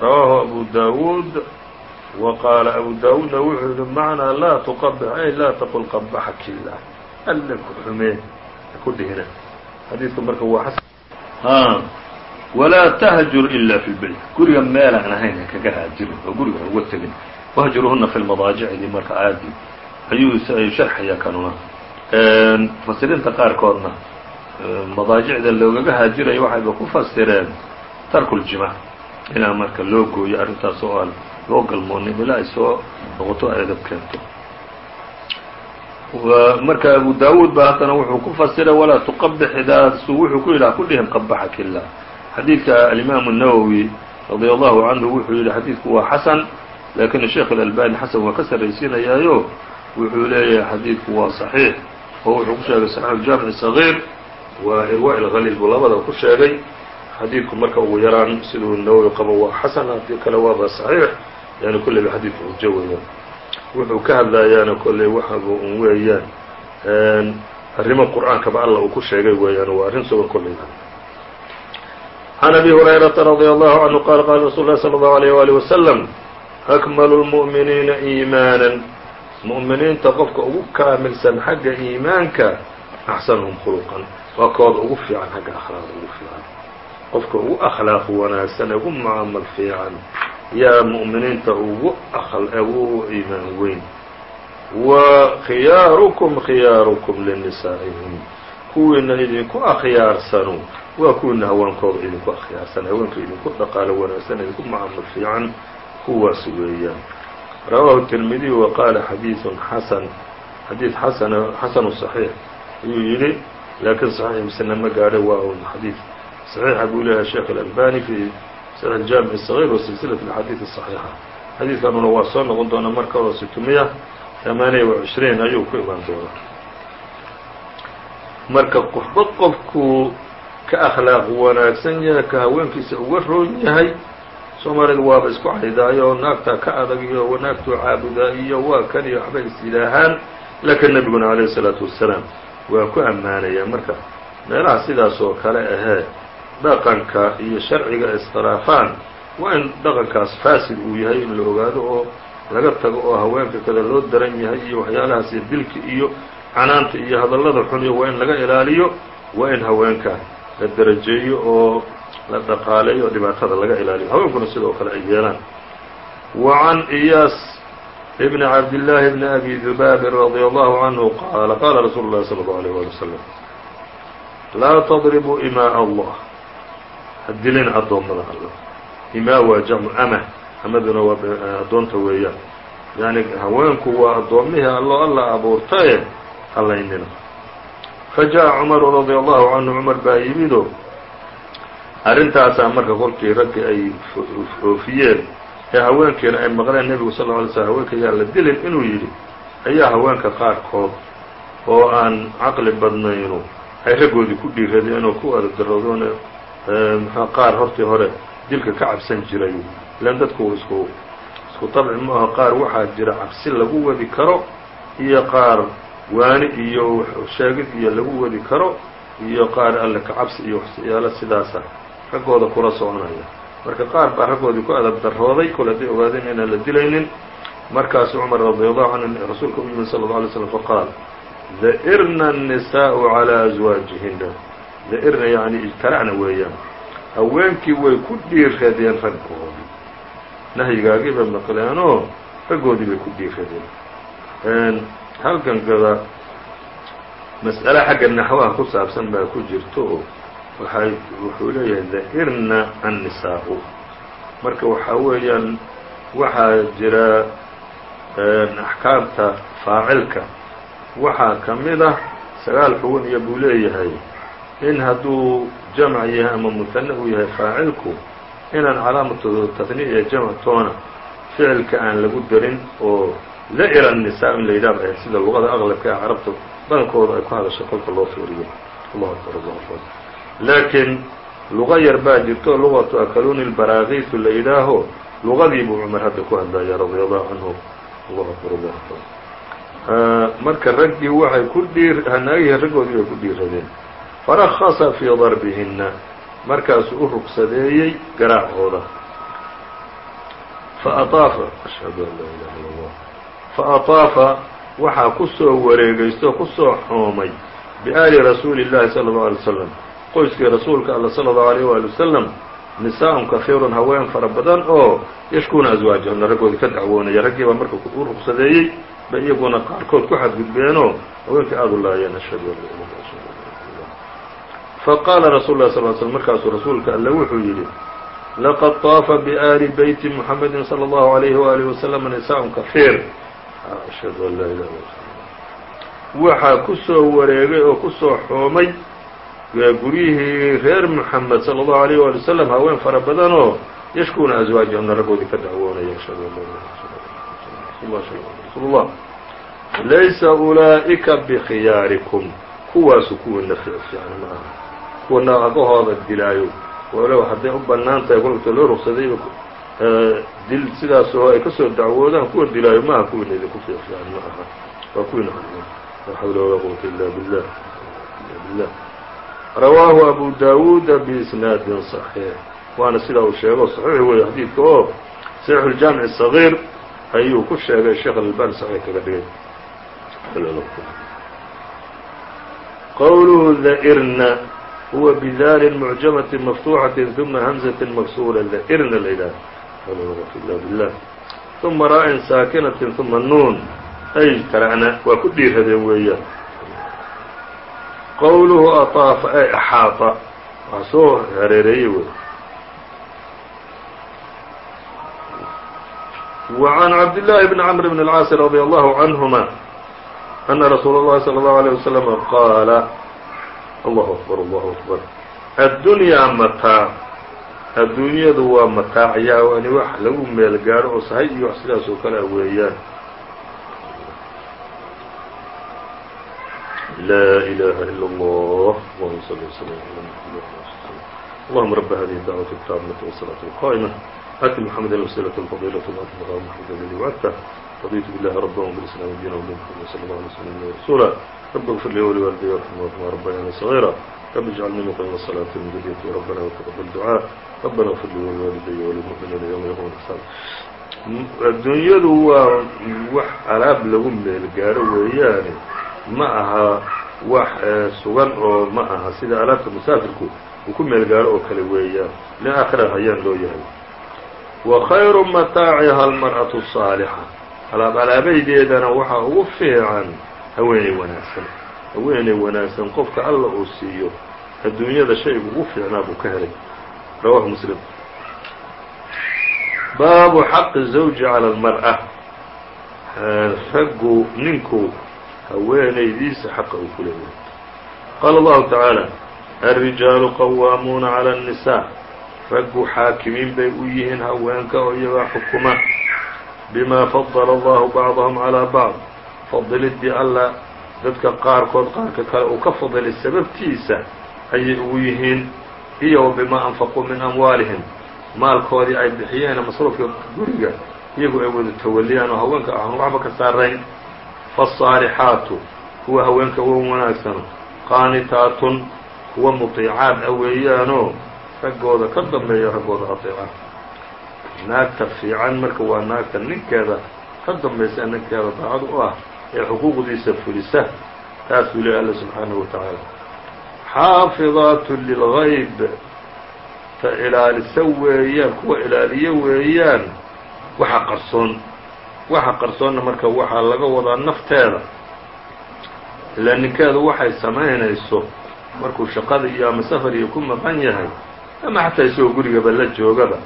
rawaahu abu daawuud wa qaala abu daawuudna wuxuu yihi macnaa laa tuqabix ay laa taqul qabaxak illaah. Alla ku xumee ha ku dhihina xadiidku marka waa xasan walaa tahjur ila fi lbeyt guriga meel aan ahayn ha kaga haajirin oo guriga uga tegin. Wahjuruhuna fi lmadaajicdi marka aadi. Ayuu sharxaya kanuna. Mufasiriinta qaarkoodna madaajicda loogaga haajirayo waxayba ku fasireen tarku ljimac ilaa marka loo gooyo arrintaas oo aan loo galmoonin ilaa ay soo noqoto ay keento marka abu daawuud ba haddana wuxuu ku fasiray walaa tuqabix idaasu wuxuu ku yidhaha ku dhihin qabaxak illah xadiidka alimaamu الnawowi radia allahu canhu wuxuu yidhi xadiidku waa xasan lakin sheekh اlalbani xasan waa ka sarraysiinayaayo wuxuu leeyahay xadiidku waa صaxiix oo wuxuu ku sheegay صaxiix اjaamiع صغيir waa irwa اlhaliil buu labada ku sheegay xadiidku marka ugu yaraan siduu nawowi qabo waa xasan haddii kale waaba صaxiix yani kolleyba xadiidku xujo weeyaan wuxuu ka hadlayaana kolley waxaaba un weeyaan arrimo qur'aankaba alla uu ku sheegay weeyaan waa arrin sugan kolleyba can abi hurayrata radia allahu canhu qaala qaala rasuul lahi salى اllahu alayh wali wasalam akmalu lmu'miniina iimaanan. Mu'miniinta qofka ugu kaamilsan xagga iimaanka axsanuhum khuluqan. Waa kooda ugu fiican xagga akhlaaqda ugu fiican qofka ugu أkhlaaq wanaagsan ugu mucaamal fiican yaa muؤminiinta ugu ugu iimaan weyn وkhiyaaركم khiyaaركم لنسائهم kuwiina idinku akhyaarsanu waa kuwiina haweenkooda idinku akhyaarsan haweenka idinku dhaqaalo wanaagsan idinku mucaamal fiican kuwaas weeyaan rawaahu التirmidiي wa qaala xadiiثun xasan xadiid xasan xasanu صaxiix ayuu yidhi laakiin صaxiix misna ma gaadho waa un xadiid صaxiixa buu leeyahay sheekh الألbani fi saxiix jaamiع الصغيr wa silsilaة الxadiiث الصaxiixa xadiidkanuna waa soo noqon doona marka oo situmiya ثamaaniya وعishriin ayuu ku imaan doona marka qofba qofkuu ka akhlaaq wanaagsan yahay ka haweenkiisa uga roon yahay soomaalidu waaba isku caydaayo oo naagtaa ka adag iyo naagtuu caabudaa iyo waa kan iyo waxbay is yidhaahaan laakiin nebiguna calayhi isalaatu wassalaam waa ku ammaanayaa marka meelaha sidaas oo kale ahee dhaqanka iyo sharciga iskhilaafaan waa in dhaqankaas faasid uu yahay in la ogaado oo laga tago oo haweenka kada loo daran yahay iyo waxyaalahaas iyo dilka iyo canaanta iyo hadallada xun iyo waa in laga ilaaliyo waa in haweenka la darajeeyo oo la dhaqaaleeyo dhibaatada laga ilaaliyo. Haweenkuna sidoo kale ay yeelaan. Wa can iyaas bn cabdillaahi bni abi dubaabin radia allahu canhu qaala qaala rasuulu llahi sala allau alيyh wali wasalam laa tadribuu imaa allah ha dilin addoommada alla imaa waa jamcu amah amaduna waa addoonta weeyaan. Yani haweenku waa addoommihii allo alla abuurtaye halaynina fajaءa cumaru radia allahu canhu cumar baa yimido. Arrintaasaa marka kolkii raggii ay oofiyeen ee haweenkiina ay maqleen nebigu sal lla alay slm haweenka yaan la dilin inuu yidhi ayaa haweenka qaarkood oo aan caqli badnaynu ay raggoodii ku dhiiradeen oo ku adagdaroodoona mxua qaar hortii hore dilka ka cabsan jiray ilaan dadku isku isku dabci ma aho qaar waxaa jira cabsi lagu wadi karo iyo qaar waani iyo sheegid iyo lagu wadi karo iyo qaar alle ka cabsi iyo waxyaalo sidaasa raggooda kula soconaya marka qaar baa raggoodii ku adab darooday kol hadday ogaadeen inaan la dilaynin markaasu cumar radi allahu canhu rasuulka u yimid sala اlه alay slm faqaal da'irna الnisaءu calى aswaajihina da'irna yani ijtara'na weeyaan. Haweenkii way ku dhiiradeen raggoodii nahyigaagii bay maqleenoo raggoodii bay ku dhiiradeen halkan gada mas'ale xagga naxwaha ku saabsan baa ku jirto. Oo wuxuu leeyahay da'irna annisaa'u. Marka waxaa weeyaan waxaa jira axkaamta faacilka. Waxaa ka mid ah sagaal xugun iyo buu leeyahay in hadduu jamc yahay ama muhane uu yahay faacilku inaan calaamatu tahniya iyo jamc toona ficilka aan lagu darin oo da'ira الnisaa in la ahayd sida luqada aqlabka ee carabta badankooda ay ku hadasho kolka loo fiiriyo allahu akbar allahu akbar. Laakiin luqa yar baa jirto luqatu akaluni lbaraakiisu la yidhaaho luqadii buu cumar hadda ku hadlaya radia allahu canhu allahu akbar allahu akbar. Marka raggii waxay ku dhiir naagihii raggoodii bay ku dhiiradeen farahasa fii darbihinna. Markaasuu u rugsadeeyey garaacooda. Faaafa ashhadu an laa ilaha illa allah faataafa waxaa ku soo wareegaystoo ku soo xoomay biaali rasuuli llahi sala allau alay wasalam qoyskii rasuulka alla sala allahu alayh waali wasalam nisaa'un kahiirun haween fara badan oo yashkuuna aswaajahumna raggoodii ka dacwoonaya raggii baa marka u rugsadeeyey bay iyaguna qaarkood ku xadgudbeenoo haweenkii aada u laayeen ashhadu an laa ilah faqaala rasul lah sal slm markaasuu rasuulka alle wuxuu yidhi laqad طaafa biآli beyti mحamedi slى الlahu عalayhi وalihi waslm nisaء kahiir ashhadu an laa ilaha waxaa ku soo wareegay oo ku soo xoomay guryihii reer mxamed salى الlahu عalيه wali wslam haween fara badan oo yashkuuna aswaajahuna raggoodii ka dacwoonaya ashhadu an laa ilaha rasuul اllah laysa ulaa'ika bkhiyaarikum kuwaasu kuwiina fiican ma aha kuwa naaqahooda dilaayo walow hadday u bannaan tahay kolkta loo rugsadayba dil sidaasoo ay ka soo dacwoodaan kuwa dilaayo maaha kuwiina idinku fiifiican ma aha waa kuwiina laa xawla walaa quwata illa billah billah rawaahu abu daawuuda biisnaadin صaxiix waana sidaa uu sheego saxiix weeye xadiidka oo saxiixu ljaamic الصaغيir ayuu ku sheegay sheekh albani saxiix kaga dhigay qowluhu da'irna huwa bidalin mucjamatin maftuuxatin ثuma hamزatin maksuura da'irna la yidhaah ila billah ثuma raa-in saakinatin ثuma nuun ay tara'na waa ku dhiiradeen weeyaan qowluhu aطaafa ay axaaطa waa soo hareereeyey wey وعn cabdاللahi بn cمr بن الcاaص رضي الله عنهma أنa رsuul الlahi صلى الله عليه وسلم qاala الله أكبر الله أكبر الدuنيaa mataaع adduunyadu waa mataaعyaa waani wax lagu meel gaaro oo sahay iyo wax sidaas oo kale a weeyaan laa إلaha إلا الله اللهma صل وسلم على محمد اللهma رب هذه الدعوة التامة والصلاة القائمة آت محمد الوسيلة الفضيلة وأتبغى محمد الذي وعدته رضيت بالله ربا وبالإسلام دينا وبمحمد صلى الله عليه وسلم رسولا رب اغفر لي ولوالدي وارحمهما ربياني صغيرا رب اجعلني مقيم الصلاة من ذريتي ربنا وتقبل دعاء ربنا اغفر لي ولوالدي وللمؤمنين يوم يقوم الحساب adduunyadu waa wax alaab lagu meel gaaro weeyaane ma aha wax sugan oo ma aha sida alaabta musaafirku uu ku meel gaaro oo kale weeyaan le aakhira hayaan loo yahay wa khayru mataaciha almar'atu الصaalixa alaab alaabaydeedana waxaa ugu fiican haweeney wanaagsan. Haweeney wanaagsan qofka alla uu siiyo adduunyada shay ugu fiicnaa buu ka helay. Rawahu muslim. Baabu xaqi zawji cala almar'a. Raggu ninku haweenaydiisa xaqa uu ku leeyahay. Qaala allahu tacaala alrijaalu qawaamuuna cala annisaa. Raggu xaakimiin bay u yihiin haweenka oo iyabaa xukuma. Bimaa fadala allahu bacdahum calaa bacd fadilidii alla dadka qaarkood qaarka kale uu ka fadilay sababtiisa ayay ugu yihiin iyo wa bimaa anfaquu min amwaalihim maalkoodii ay bixiyeen masruufka guriga iyagu ay wada tawaliyaan oo haweenka aan waxba ka saarayn faالصaalixaatu kuwa haweenka wan wanaagsano qaanitaatun kuwa muطiicaad a weeyaanoo raggooda ka dambeeya raggooda aطeeca naagta fiican marka waa naagta ninkeeda ka dambaysa ninkeeda daacad u ah ee xuquuqdiisa fulisa taasuu leeyahy alla subxaanahu wa tacaala. Xaafidaatu lilgayb ta ilaalisa weeyaan kuwa ilaaliyo weeyaan waxa qarsoon. Waxa qarsoonna marka waxaa laga wadaa nafteeda. Ilaa ninkeedu waxay samaynayso markuu shaqada iyo ama safar iyo ku maqan yahay ama xataa isagoo gurigaba la joogaba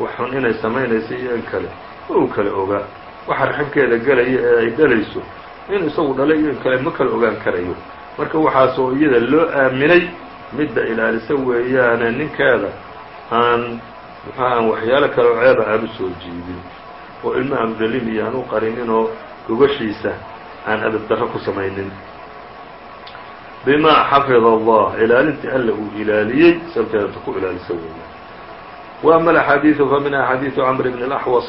waxun inay samaynayso iyo in kale uu kale ogaa waxa raxmkeeda galaya ee ay dhalayso in isagu dhalay iyo kale ma kala ogaan karayo. Marka waxaas oo iyada loo aaminay midda ilaalisa weeyaane ninkeeda aan muxuahaan waxyaalo kale oo ceeba aan u soo jiidin. Oo ilma aan udhalin iyo aan u qarininoo gogashiisa aan adabdarro ku samaynin. Bima xafida allah ilaalintii alla uu ilaaliyey sabteedata ku ilaalisa weeyaan wa ama alaxaadiidu faminha xadiidu camr bn اlaxwas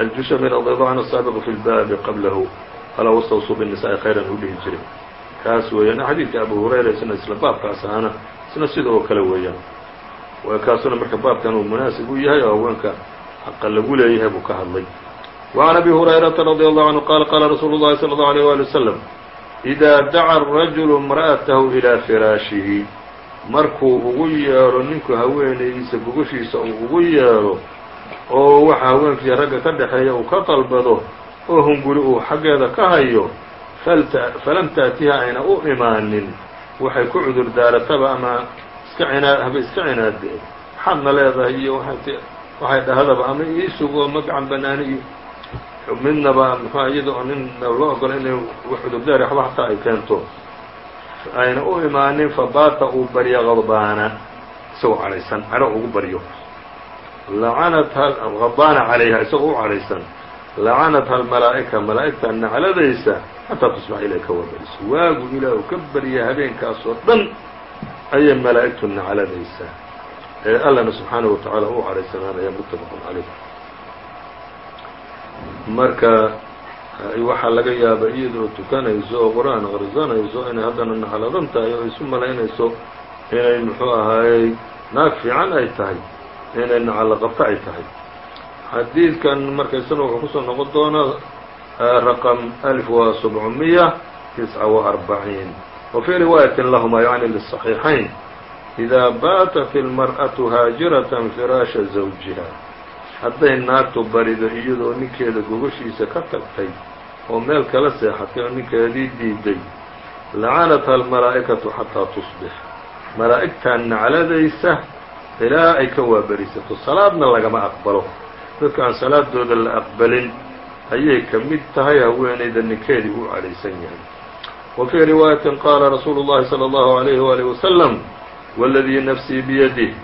aljushami radi allahu canhu asaabiqu fi lbaabi qablahu alaa wastawsuu bالnisaءi khayran u dhihi jiray kaas weeyaan xadiidka abu hurayra isna isla baabkaas ahana isna sida oo kale weeyaan kaasuna marka baabkan uu munaasib u yahay oo haweenka xaqa lagu leeyahay buu ka hadlay وعn abi hurayrata radي allahu canhu qaala qaala rasuulu اllahi salى اllahu عalيه wali waslm إida daca الrajulu imra'atahu ilىa firaashihi markuu ugu yeedho ninku haweenaydiisa gogoshiisa uu ugu yeedho oo waxa haweenkiiya ragga ka dhexeeya uu ka dalbado oo hunguri uu xaggeeda ka hayo falam taأtiha ayna u imaanin. Waxay ku cudur daarataba ama iska cinaa haba iska cinaadee maxaadna leedahay iyo waxay dhahdaba ama iisugo ma gacan banaani iyo midnaba mxua iyada oo nin loo ogola inay wax cudurdaari waxba hataa ay keento. Ayna u imaanin fabaata uu baryo qadbaana isagoo cadhaysan cadho ugu baryo lacanatha qadbaana calayha isagoo u cadhaysan lacanatha almalaa'ika malaa'igta nacladaysa xataa tusbax ilay ka wabariso waagu ilaahu ka barya habeenkaasoo dhan ayay malaa'igtu nacladaysaa ee allana subxaanahu wa tacaala u cadhaysanaanaya muttafaqun calayh. Marka waxaa laga yaaba iyadoo tukanayso oo qur'aan aqrisanayso inay haddana nacladan tahay oo isu malaynayso inay muxuu ahaayey naag fiican ay tahay inay nacalo qabto ay tahay xadiidkan marka isana wuxuu kusoo noqon doonaa raqم ألف و سبعمية تسعة وأربعين وفي رواية لهma يعني للصحيحين إذا bاaتت المرأة hاaجرة فراaشha زوجها hadday naagtu barido iyadoo ninkeeda gogoshiisa ka tagtay oo meel kala seexatay oo ninkeedii diiday lacanatha almalaa'ikatu xataa tusbix malaa'igtaa nacladaysa ilaa ay ka waaberisato salaadna lagama aqbalo dadka aan salaadooda la aqbalin ayay ka mid tahay haweenayda ninkeedii u cadhaysan yahay wa fii riwaayatin qaala rasuulu llahi salى allahu عalayhi waalih wasalam waladii nafsii biyadih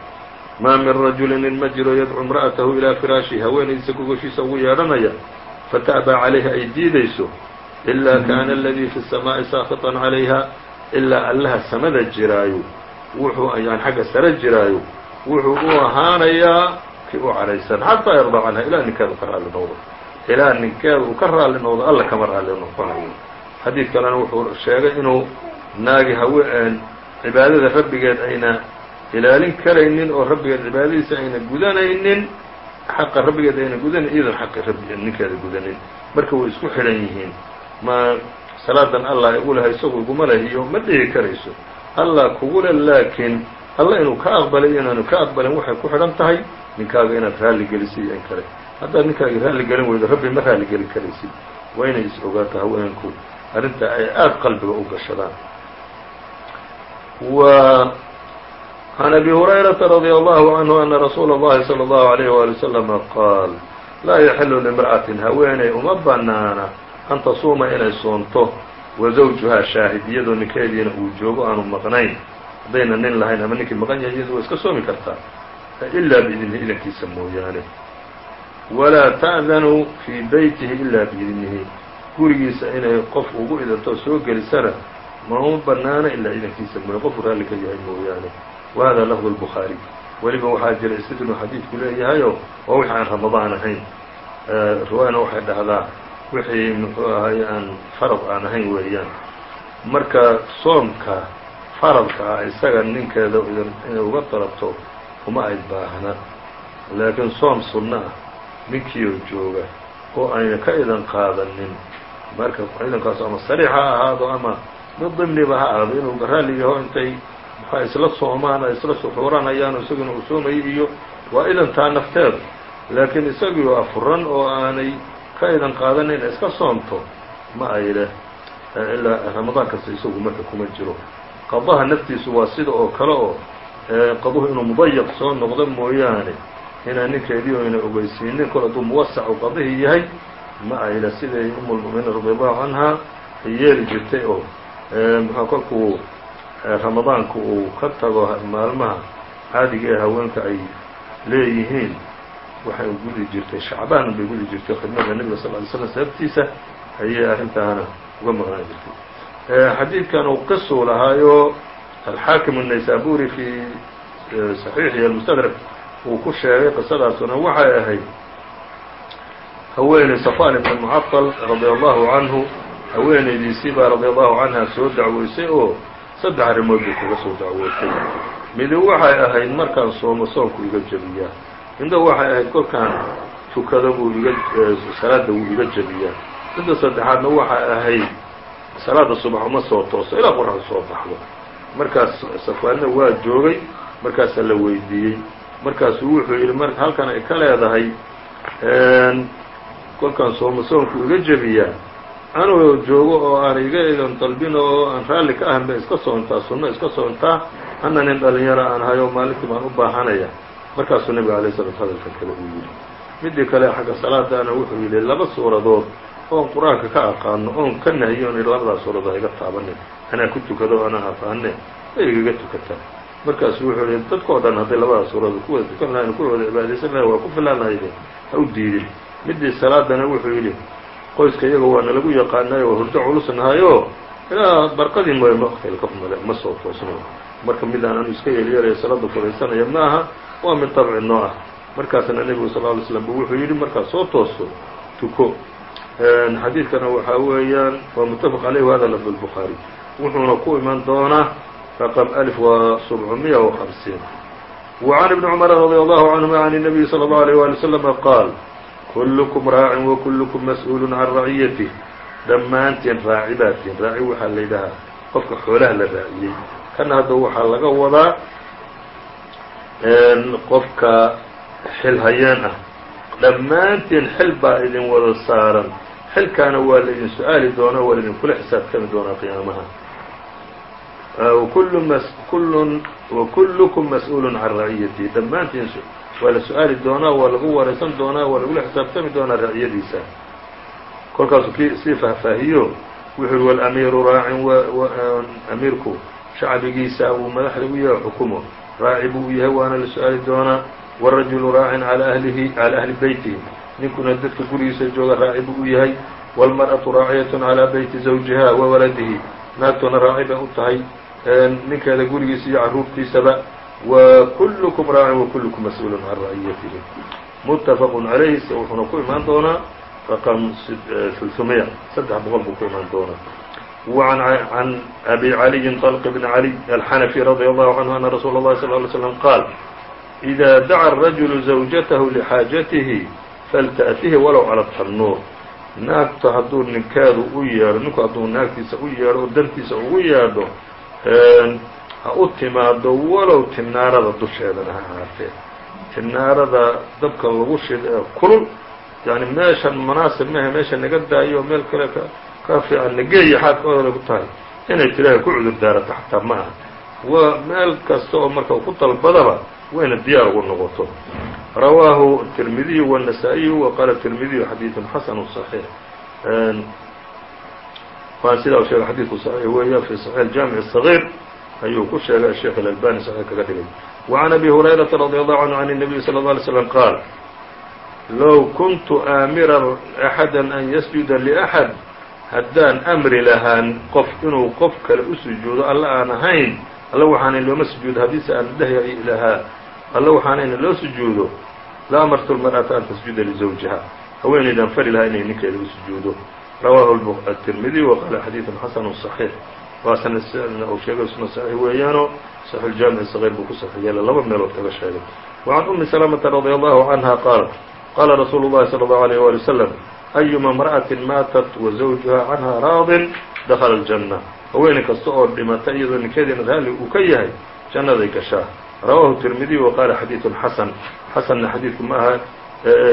maa min rajuli nin ma jiro yadcu imra'atahu ilaa firaashihi haweenaydiisa gogoshiisa ugu yeedhanaya fata'baa calayha ay diidayso ilaa kaana aladii fi الsamaa'i saakiطan calayha ilaa allaha samada jiraayo wuxuu yani xagga sare jiraayo wuxuu u ahaanayaa kii u cadhaysan. Xataa yarda canha ilaa ninkeeda ka raalli noqdo. Ilaa ninkeeda uu ka raalli noqdo alla kama raalli noqonayo. Xadiid kalena wuxuu sheegay inuu naagi haween cibaadada rabbigeed ayna ilaalin karaynin oo rabbigeed cibaadadiisa ayna gudanaynin. Xaqa rabbigeed ayna gudanin iyadoon xaqi rabbi ninkeeda gudanin marka way isku xidhan yihiin. Ma salaadan allah igu leha isagu iguma lehiyo ma dhihi karayso. Allah kugu le laakiin alla inuu ka aqbalay inaanu ka aqbalin waxay ku xidhan tahay ninkaaga inaad raalli gelisay iyo in kale haddaad ninkaaga raalli gelin weydo rabbi ma raalli gelin karaysid waa inay is ogaato haweenku arrinta ay aada qalbiga u gashadaan عن أbي هريرة رضي الله عنه أن رsuuل الlhi صلى الله عليه وaلي وسلم qاaل laa يحل لامرأة haweeney uma banaana an tasuuma inay soonto وزوجhaa shaahid iyadoo ninkeediina uu joogo aanu maqnayn haddayna nin lahayn ama ninkii maqan yahay iyadu waa iska soomi kartaa. Ilaa biidnihi idankiisa mooyaane. Walaa ta'danuu fii beytihi ilaa biidnihi. Gurigiisa inay qof ugu idantoo soo gelisana mauma banaana ilaa idankiisa mooya qofu raalli ka yahay mooyaane. Wahada lafdu lbukhaari weliba waxaa jira istidnu xadiidku leeyahayo waa wixii aan ramadaan ahayn riwaayana waxay dhahdaa wixii muxuu ahay aan farad aan ahayn weeyaan. Marka soomka faradka ah isaga ninkeeda inay uga dalabto uma ay baahna. Laakiin soom sunno ah ninkiioo jooga oo ayna ka idan qaadanin. Marka idankaas ama sariix ha ahaado ama mid dimniba ha ahaado inuu raalli yaho intay maxaa isla soomaan isla suxuuranayaan isaguna uu soomayay iyo waa idantaa nafteeda. Laakiin isagii oo afuran oo aanay ka idan qaadanin iska soomto ma ay leh ilaa ramadaan kasta isagu marka kuma jiro qadaha naftiisu waa sida oo kale oo qaduhu inuu mudayaq soo noqdo mooyaane inaan ninkeedii oyna ogeysiinin kol hadduu muwasac u qadihii yahay ma ayla siday umulmu'miniin radiallahu canha ay yeeli jirtay oo muxua kolkuu ramadaanku uu ka tago maalmaha caadiga ee haweenka ay leeyihiin. Waxay gudi jirtay shacbaan bay gudi jirtay khidmada nebiga sal ly slam sababtiisa ayay arrintaana uga maqnaan jirtay xadiidkan uu qisuu lahaayo alxaakim الnaysaburi fi صaxiixi almustadrak uu ku sheegay qisadaasuna waxay ahayd haweeney safan ibn mucaqal radi allahu canhu haweeneydiisii baa radi allahu canha soo dacweysay oo saddex arrimood bay kaga soo dacwootay midi waxay ahayd markaan soomo soonku iga jebiyaa midna waxay ahayd kolkaan tukado buu iga salaada wuu iga jebiyaa midda saddexaadna waxay ahayd salaada subax uma soo tooso ilaa qoraxdu soo baxdo. Markaas safaanna waa joogay markaasaa la weydiiyey. Markaasuu wuxuu yidhi mar halkan ay ka leedahay kolkaan sooma soonku iga jebiyaa. Anuu joogo oo aan iga idan dalbin oo aan raalli ka ahan bay iska soontaa sunno iska soontaa. Anna nin dhalinyaro aan hayo maalintii baan u baahanaya markaasuu nebiga alay slat hadalka kale uu yidhi. Midii kale xagga salaadaana wuxuu yidhi laba suuradood oon qur'aanka ka aqaano oon ka nahiyo on labadaas suuradood ha iga taabanin anaa ku tukado anaa aqaane way igaga tukataa markaasu wuxuu yihi dadkao dhan hadday labadaas suuradood ku wada tukan lahayn ku wada cibaadaysan lahayn waa ku filaan lahayde ha u diidin. Midii salaadana wuxuu yidhi qoyska iyaga waa nalagu yaqaanayo waa hurdo culus nahayo ilaa barqadii mooye maqtilka male ma soo toosno marka midaan anu iska yeelyeelaya salaada fudaysanaya ma aha. Waa min tabci noo ah. Markaasna nebigu sal ly slam bu wuxuu yidhi markaad soo toosto tuko xadiidkana waxaa weeyaan waa mutafaq aleyh hada lafd الbخaarي wuxuuna ku iman doonaa rqم أف و سبعمية وخمسين وعن ابن عمر رضي الله عنهma عن النبي صلى الله عليه ولي وسلم qاaل كلكم rاaع وكلكم مسؤuل عن رعيته dhammaantiin raaci baa tiin raaci waxaa la yidhahaa qofka xoolaha la raaciyey kana hadda waxaa laga wadaa qofka xil hayeen ah dhammaantiin xil baa idin wada saaran. Xilkaana waa laydin su'aali doonaa waa laydinkula xisaabtami doonaa qiyaamaha. Ah, Wakullukum mas'uulun can raciyatihi dhammaantiin waa la su'aali doonaa waa lagu waraysan doonaa waa lagula xisaabtami doonaa raciyadiisa kolkaasuu k sii faahfaahiyo wuxuu uhi walamiiru raacin amiirku shacbigiisa uu madaxda u yahay xukumo. Raaci buu u yahay waana la su'aali doonaa والرaجuل raacin عalى أhlihi عalى أhli beytihi ninkuna dadka gurigiisa jooga raaci buu u yahay والمرأة raaciyaة عalى beyti زawjiha وwaladihi naagtuna raaci bay u tahay ninkeeda gurigiisa iyo caruurtiisaba wa kullukum raacin wa kullukum mas-uulun can ra'iyatihi muttafaqun calayhi se wuxuuna ku imaan doonaa raqam ثulثumiya saddex boqol buu ku imaan doonaa وعn عan أbي عaliيi طلق بن علي الxنفي رضي الله عنه أن رsuuل الlahi صلى اه عليه وسلم qاaل إذا dacى الرaجuل زوجته لxاaجaته فlتأتihi walow calى التنوur naagta hadduu ninkeedu u yeedho ninku hadduu naagtiisa u yeedho oo dantiisa ugu yeedho ha u timaado walow tinaarada dusheedana ha ahaatee tinaarada dabka lagu shido ee kulul yani meeshan manaasib mehe meesha naga daayo meel kale ka ka fiican nageeya xaadkooda ku tahay inay tilaahay ku cudur daarato xataa ma aha waa meel kasta oo marka ku dalbadaba wayna diyaar ugu noqoto rawaahu التirmidiyu والنasaaئiyu وqaala التirmidiyu xadiiث xasn صaحيix waan sidaa u sheegay xadiidku صaxiix weeya fi صaحيح الجamiع الصغير ayuu ku sheegay الشheikh الألbاني صaحيح kaga dhigay وعن أbي هuريرaةa رضي الله عنه عن النبي صلى الله عليه وسلم qاaل low kuntu aamira أحadا أn yسجuda لأحad haddaan amri lahaan qof inuu qof kale u sujuudo alla aan ahayn alla waxaanay looma sujuudo haddiise aan dhehyayi lahaa alla waxaanayna loo sujuudo. La amartu lmar'ata an tasjuda lizawjiha haweenaydaan fari lahaa inay ninkeeda u sujuudo. Rawaahu atirmidiy waqaala xadiidun xasanu صaxiix waa sanadna uu sheegay isna saxiix weeyaanoo saxiixuljaamici saqiir buu ku saxiix yeela laba meelood kaga sheegay. Wacan umi salamata radia allahu canha qaalat qaala rasuulu llahi salى allahu alayh wali wasalam ayuma imra'atin maatat wa zawjuha canha raadin dakhala aljanna haweeney kasta oo dhimata iyadoo ninkeediina raalli uu ka yahay jannaday gashaa rawahu تirmidiي وqaala xadiiث xasan xasanna xadiidku ma aha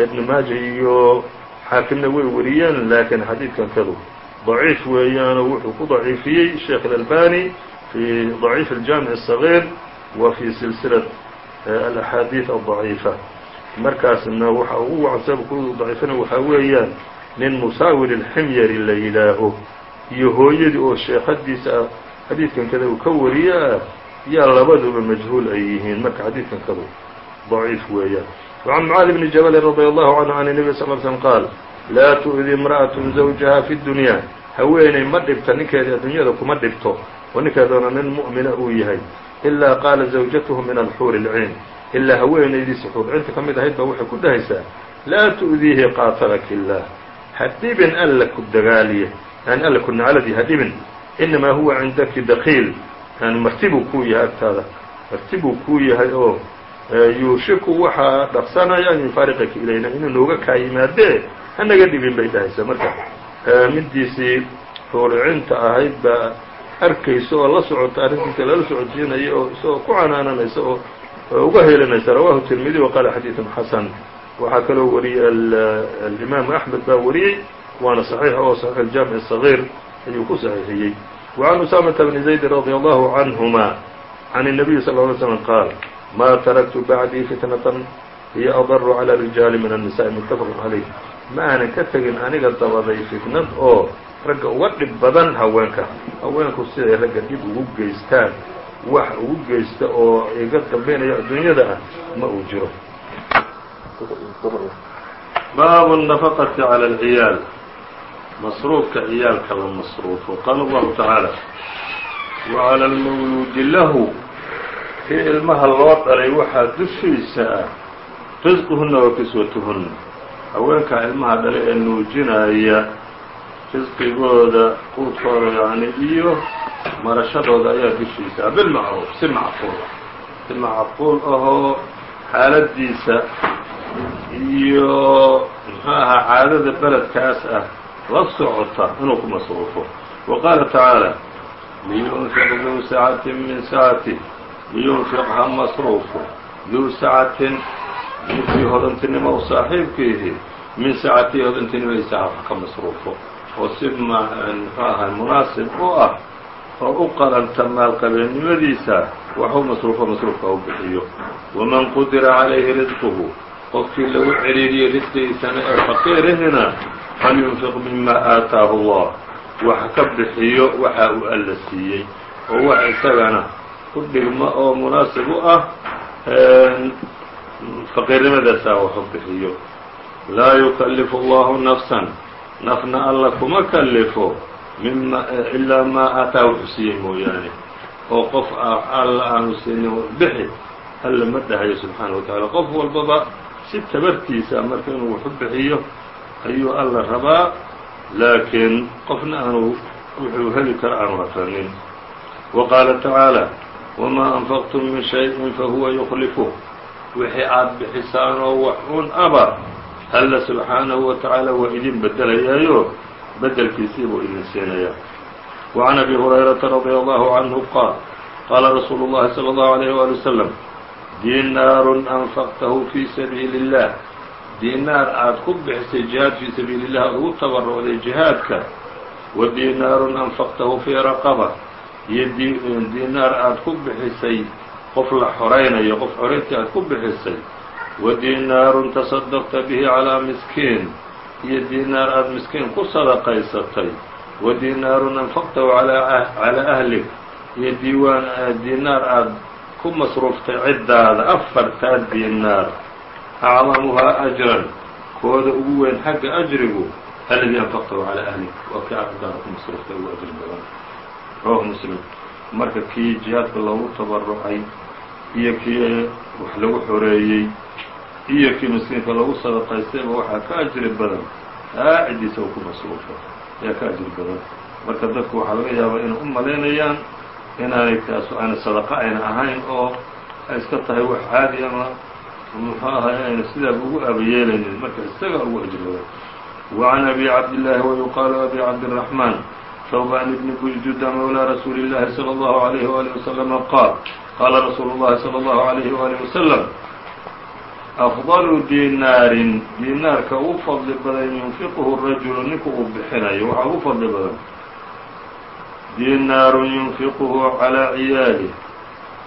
ibn maaja iyo xaakimna way wariyeen laakiin xadiidkan kadu ضaciif weeyaanoo wuxuu ku ضaciifiyey sheekh الألbani في ضaciif الجamiع الصغير wa في silsilaة الأxaadiiث الضaciifa markaasna waxa ugu wacan sabab ku daciifina waxaa weeyaan nin musaawir الximyari la yidhaaho iyo hooyadii oo sheekadiisa ah xadiidkan kada uu ka wariyo ah yaa labaduba majhuul ay yihiin marka xadiidkan kadu ضaciif weeyaan وعن معاaذ بن جبل رضي الله عنه عن النبي صلى اه علي سلم قاaل laa تؤdي امرأة زوجها في الدuنيا haweeney ma dhibta ninkeeda addunyada kuma dhibto oo ninkeedana nin muؤmina uu yahay إlaa qaala زawjatه min الxuur الciin ilaa haweenaydiisa xuurcinta ka mid ahayd baa waxay ku dhahaysaa laa تؤdiihi qaatlak الlah ha dhibin alla ku dagaaliye yani alla ku nacladii ha dhibin inamaa huwa cindaki dakiil yani marti buu kuu yahay agtaada marti buu kuu yahay oo yuushiku waxaa dhaqsanaya an yufaariqaka ilayna inuu nooga kaa yimaadee hanaga dhibin bay dhahaysaa marka midiisii xuurcinta ahayd baa arkaysa oo la socota arrintiisa lala socodsiinaya oo isagoo ku canaananaysa oo uga helinaysa rawahu tirmidi wa qaala xadiidun xasan waxaa kaloo wariyey alimaamu axmed baa wariyey waana صaxiix oo صaxiix aljaamiع الصغيir ayuu ku saxiixiyey وعan usaamata bni zayd radي allahu canهuma can الnabiyi sal ه alay slm qaal ma taraktu bacdii fitnaة hiya adaru calى rijaali min الnisaءi mutafaq عalayh ma aanan ka tegin aniga dabaday fitnad oo ragga uga dhib badan haweenka haweenku siday ragga dhib ugu geystaan wax ugu geysta oo iga dambaynayo adduunyada ah ma uu jiro baabu النafaqati calى اlciyaal masruufka ciyaalka la masruufo. Qaala allahu tacaala wacalى اlmawluudi lahu. Kii ilmaha loo dhalay waxaa dushiisa ah risquhuna wa kiswatuhuna haweenkaa ilmaha dhalay ee nuujinaya risqigooda quudkooda yani iyo marashadooda ayaa dushiisa ah. Bilmacruuf si macquul si macquul ahoo xaaladiisa iyo muxuu ahaa caadada beledkaas ah la socota inuu ku masruufo. Wa qaala tacaala liyunfiq duu sacatin min sacati liyunfiq ha masruufo. Duu sacatin ninkii hodantinimo u saaxiibkiihi min sacatii hodantinimadiisa ha ka masruufo. Oo si muxuu ahay munaasib u ah oo u qalanta maalqabeennimadiisa waxu masruufo masruufka u bixiyo. Waman qudira calayhi risquhu qofkii lagu celiiriyey risqigiisana ee faqiirihina falyunfiq mima aataahu allah? Wax ka bixiyo waxa uu alla siiyey. Oo wax isagana u dhigmo oo munaasib u ah faqiirnimadaasaa wax u bixiyo. Laa yukallifu allahu nafsan. Nafna alla kuma kallifo. Mima ilaa maa aataa wuxuu siiyey mooyaane. Oo qof alla aanu siinin bixi alla ma dhahayo subxaana wa tacaala. Qof walbaba si tabartiisa marka inuu waxu bixiyo ayuu alla rabaa laakiin qofna aanu wuxuu heli karo aanu hatranin wa qaala tacaala wamaa anfaqtum min shay-in fahuwa yukhlifuh. Wixii aad bixisaan oo wax un aba alla subxaanahu wa tacaala waa idin bedelayaayo bedelkiisii buu idin siinayaa. Wa can abi hurayrata radia allahu canhu qaal qaala rasuulu llahi salى allahu alayh wali wasalam diinaarun anfaqtahu fii sabiili اllah diinaar aad ku bixisay jihaad fii sabiili llah aad ugu tabarucday jihaadka wa diinaarun anfaqtahu fii raqaba iyo diinaar aad ku bixisay qof la xoraynayo qof xorayntii aad ku bixisay wa diinaarun tasadaqta bihi calaa miskiin iyo diinaar aad miskiin ku sadaqaysatay wa diinaarun anfaqtahu calaa ahlik iyo diiwaan diinaar aad ku masruuftay ciddaada afartaa diinaar acdamuhaa ajran kooda ugu weyn xagga ajrigu aladii anfaqtahu calaa ahlik waa kii aad ciddaada ku masruuftay ugu ajri badan rawahu muslim marka kii jihaadka loogu tabarucay iyo kii wax lagu xoreeyey iyo kii miskiinka lagu sadaqaystayba waxaa ka ajri badan aa ciddiisa uu ku masruufo ayaa ka ajri badan marka dadku waxaa laga yaabaa inay u malaynayaan inaanay taasu aana sadaqo ayna ahayn oo ay iska tahay wax caadi ama muxuu ahay ayna sidaaba ugu aabayeelaynin marka isaga ugu ajrooda وعn أbي cabdاللahi ويuqaaل أbي cabdالرحمن ثوبان بن بجدد mولى رsuuل اللhi صلى الله عليه وaله وسلم qاaل qاla رsuuل الlahi صلى الله عليه وaله وسلم أfضل dinaarin dinaarka ugu fadli badan yunfiqhu الrajulu ninku uu bixinayo waxaa ugu fadli badan dinaaru yunfiqhu عalى ciyaalih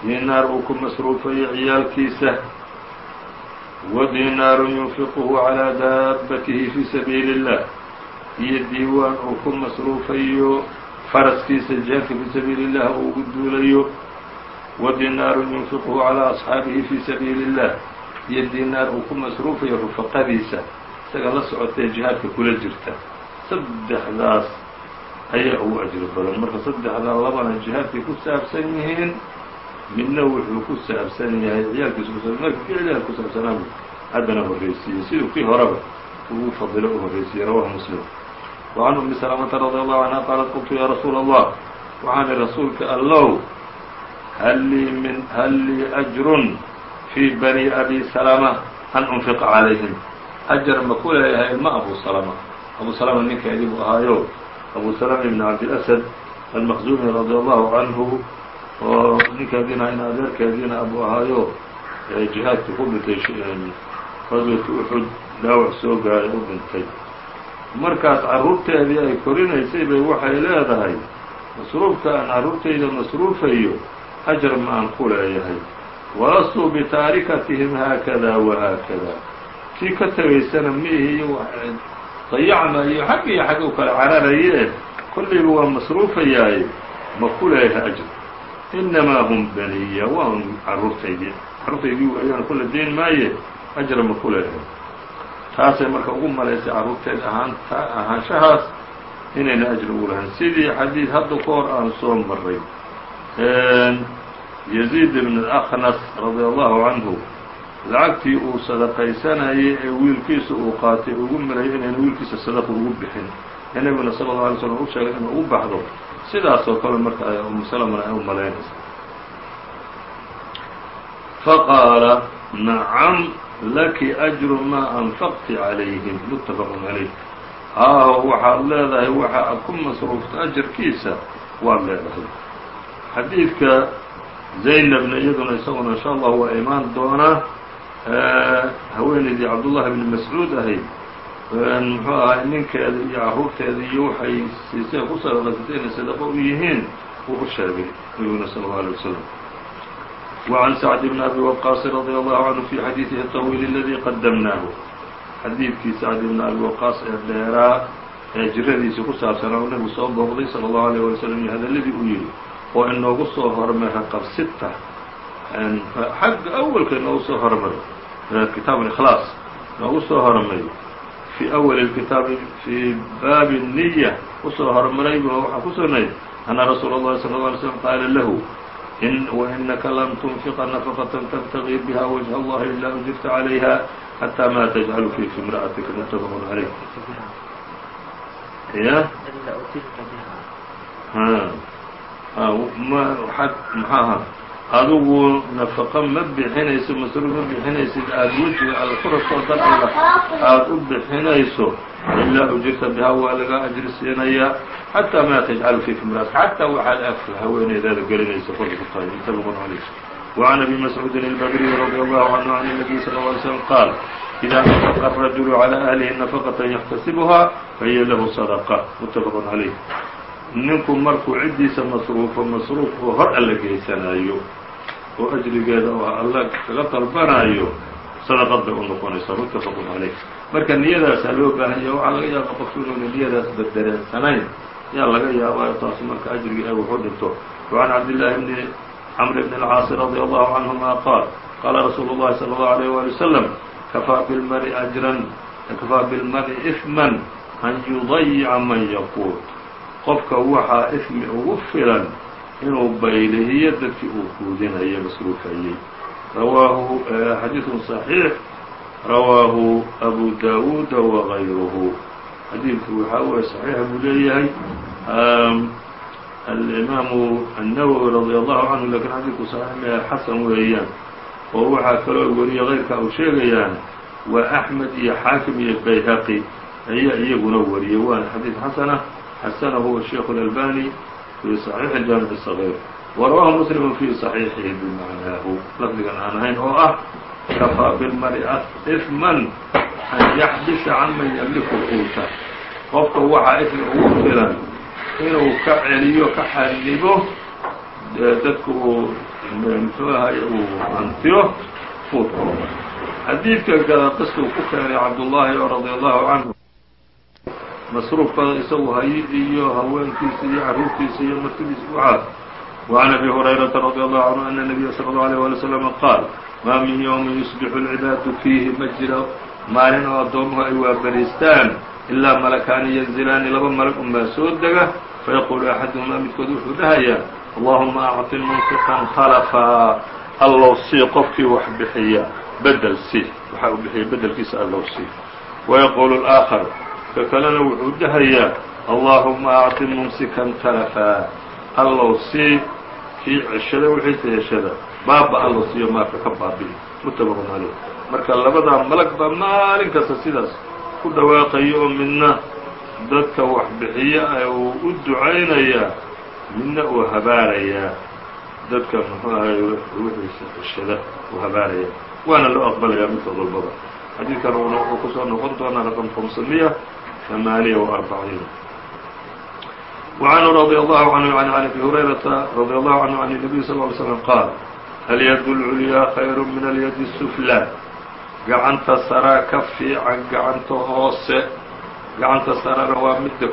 dinaar uu ku masruufayo ciyaalkiisa wadinaaru yunfiqhu عalى daabatihi fي sabiili الlah iyo diiwaan uu ku masruufayo faraskiisa jihaadka fii sabiili الlah uu ugu duulayo wadinaaru yunfiqhu عalى أصxaabihi fii sabiili الlah iyo dinaar uu ku masruufayo rufaqadiisa isaga la socotee jihaadka kula jirta saddexdaas ayaa ugu ajri badan marka saddexdaa labana jihaadkay ku saabsan yihiin midna wuxuu ku saabsan yahay ciyaalkiisu kusaabsan marka ficilhan ku saabsanaanu haddana horraysiiyey siduu kii horeba ugu fadilo u horraysiiyey rawahu muslim. Wa can umi salamata radi allahu canha qaalat qultu yaa rasuula allah waxaani rasuulka allow hal lii min hal lii ajrun fii bani abi salama an unfiqa calayhim. Ajar ma ku leeyahay ma abu salama abu salama ninka idibu ahaayo abu salama ibn cabdilasad almaqzuumi radi allahu canhu oo ninkeediina in adeerkeediina abu ahaayo jihaadka ku dhintay qaswatu uxud dhaawac soo gaaray u dhintay. Markaas carruurteedii ay korinaysay bay waxay leedahay masruufka aan carruurtayda masruufayo ajar ma aan ku leeyahay. Walastuu bitaarikatihim haakada wahaakada kii ka tegaysana miihi iyo dayacmayo xag iyo xag u kala cararaye kollayba waa masruufayaaye ma ku leeyahay ajr inamaa hum baniya waa un carruurtaydii carruurtaydii ayaan kula dayn maaye ajra ma ku leeyahay taasay marka ugu malaysay carruurteed ahaanta ahaanshahaas inayna ajri ugu lahayn sidii xadiid hadda ka hor aan soo maray yaziid ibn aknas radia allahu canhu lacagtii uu sadaqaysanayay ee wiilkiisa uu qaatay ugu malayay inayna wiilkiisa sadaqa ugu bixin ee nebiguna sala اlه alay slm u sheegay inuu u baxdo sidaas oo kale marka ay umu salamana ay u malaynaysa faqaala nacam laki أjru maa anfaqti calayhim mutafaqun calayh haaho waxaad leedahay waxa aad ku masruufta ajarkiisa waad leedahay xadiidka zaynabna iyaduna isaguna in sha allah waa imaan doonaa haweenaydii cabdullahi bni mascuud ahayd muxuu ahay ninkeeda iyo carruurteeda iyo waxay siiseen ku sadaqaysatay inay sadaqo u yihiin wuu u sheegay nabiguna sala اllau alيه wasalam وعn سعد بن أbي وقاص رضي الله عنه في xadيiثihi الطويل الذي qdمnaaه xadiidkii سعد بن أbي وقاص ee dheeraa ee jiradiisii ku saabsanaa u nebigu soo booqday salى الlaه عليه وaلي وسلم iyo hadalladii uu yihi oo inoogu soo hormay raqabsita xagga awalka inoogu soo hormay kitaab الإkhlاaص inoogu soo hormay في أول الkitaabi في baabi النية usoo hormaray bu waxaa ku sugnay أنa رasuul الlahi صلى الله عليه وسلم qaala lahu وإنka ln تنفقa نفقة تبتغي bha وجه الlh إlا أجرta عaليها حتى ma تجعل في في امرأتك متفق عaليه mxaha adigu نفقo ma bixinayso masruuf ma bixinaysid aad wejiga alla ku rabtoo dan alla aad u bixinayso ilaa ujirta bihaa waa laga ajri siinayaa xatىa ma tajcalu fi fimraat xataa waxaad afka haweeneydaada gelinaysa kolka ku tahay mutafaq عalيh وعn أbي مسعوudi البdري رضي الله عنه عن النبي صلى الله عليه وسلم qاaل إذا أنفق الرجل على أهله نفقة يxتaسبها fahiy lahu صدقة متفق عaليه ninku markuu ciddiisa masruufo masruuf oo hor alla geysanayo oo ajrigeeda oo alla kaga dalbanayo sadaqad bay u noqonaysaa muttafaqun calayh marka niyadaasaa loo baahan yaha waxaa laga yaaba qofku inuuna niyadaas dardareensanayn yaa laga yaabaayo taas marka ajrigii ay wuxu dhinto وعan cabdillaahi bni cmr bn الcاaص radي allahu canهuma qaal qaala rasuulu الlahi salى الlaه عalيه wali wsلم kafaa bilmari أjran kafaa bilmari إثma an yuضayica man yaquut qofka waxaa ismi ugu filan inuu baylihiyo dadkii uu quudinayo masruufayey rawaahu xadiiثun صaxiix rawaahu abu dawuuda wغayruhu xadiidku waxaa weye صaxiixa buu leeyahay alimaamu الnawwi radي allahu canhu lakin xadiidku صaxiix mea xasan weeyaan oo waxaa kaloo weriye keyrka uu sheegayaan waa axmed iyo xaakim iyo bayhaqi ayaa iyaguna wariyey waana xadiid xasana xasanahu sheikh اlalbani fi صaxiix اjaamiع الصغيr وrawaahu muslim fi صaxiixihi bimacnaahu lafdigan aan ahayn oo ah kafaa bilmari ifman an yaxbisa canman yamliku quuta qofka waxaa ismi ugu filan inuu ka celiyo ka xanibo dadka uu muxuu ahay uu hantiyo fuudkooda xadiidka gada qistuu ku keenay cabdullaahi oo radia allahu canhu masruufkada isagu hayi iyo haweenkiisa iyo carruurtiisa iyo martidiisa waxaa وعn أbي هريرة رضي الله عنه أن النبي صلى الله عليه ولي وسلم qاaل ma min yوم يصبح العباad فيhi ma jiro maalin oo addoomuhu ay waaberiistaan ilaa malakaani yanzilaani laba malag unbaa soo dega fayaqulu axaduhumaa midkood wuxuu dhahayaa allahuma acطi munfiqan talafaa allow sii qofkii wax bixiya bedel sii waxa uu bixiya bedelkiisa allow sii wayaquulu الآakar ka kalena wuxuu dhahayaa allaahuma acti mumsikan talafaa allow sii kii ceshada wixiisa heshada baaba allow siiyo maaka ka baabi'i. Muttafaqun caleyh marka labadaa malag maalin kasta sidaas ku dhawaaqayo oo midna dadka waxbixiya ee uu u ducaynayaa midna uu habaarayaa dadka muxuu ahay wixiisa ceshada uu habaarayaa waana loo aqbalayaa midkood walbaba xadiidkan wuxuu ku noqon doonaa raqam khamsamiya ثمانية وأربعين وعنه رضي الله عنه عن أبي هريرة رضي الله عنه عن النبي صلى اه عليه وسلم قال اليد العليا خير من اليد السفلى gacanta saraa ka fiican gacanta hoose gacanta sarana waa midda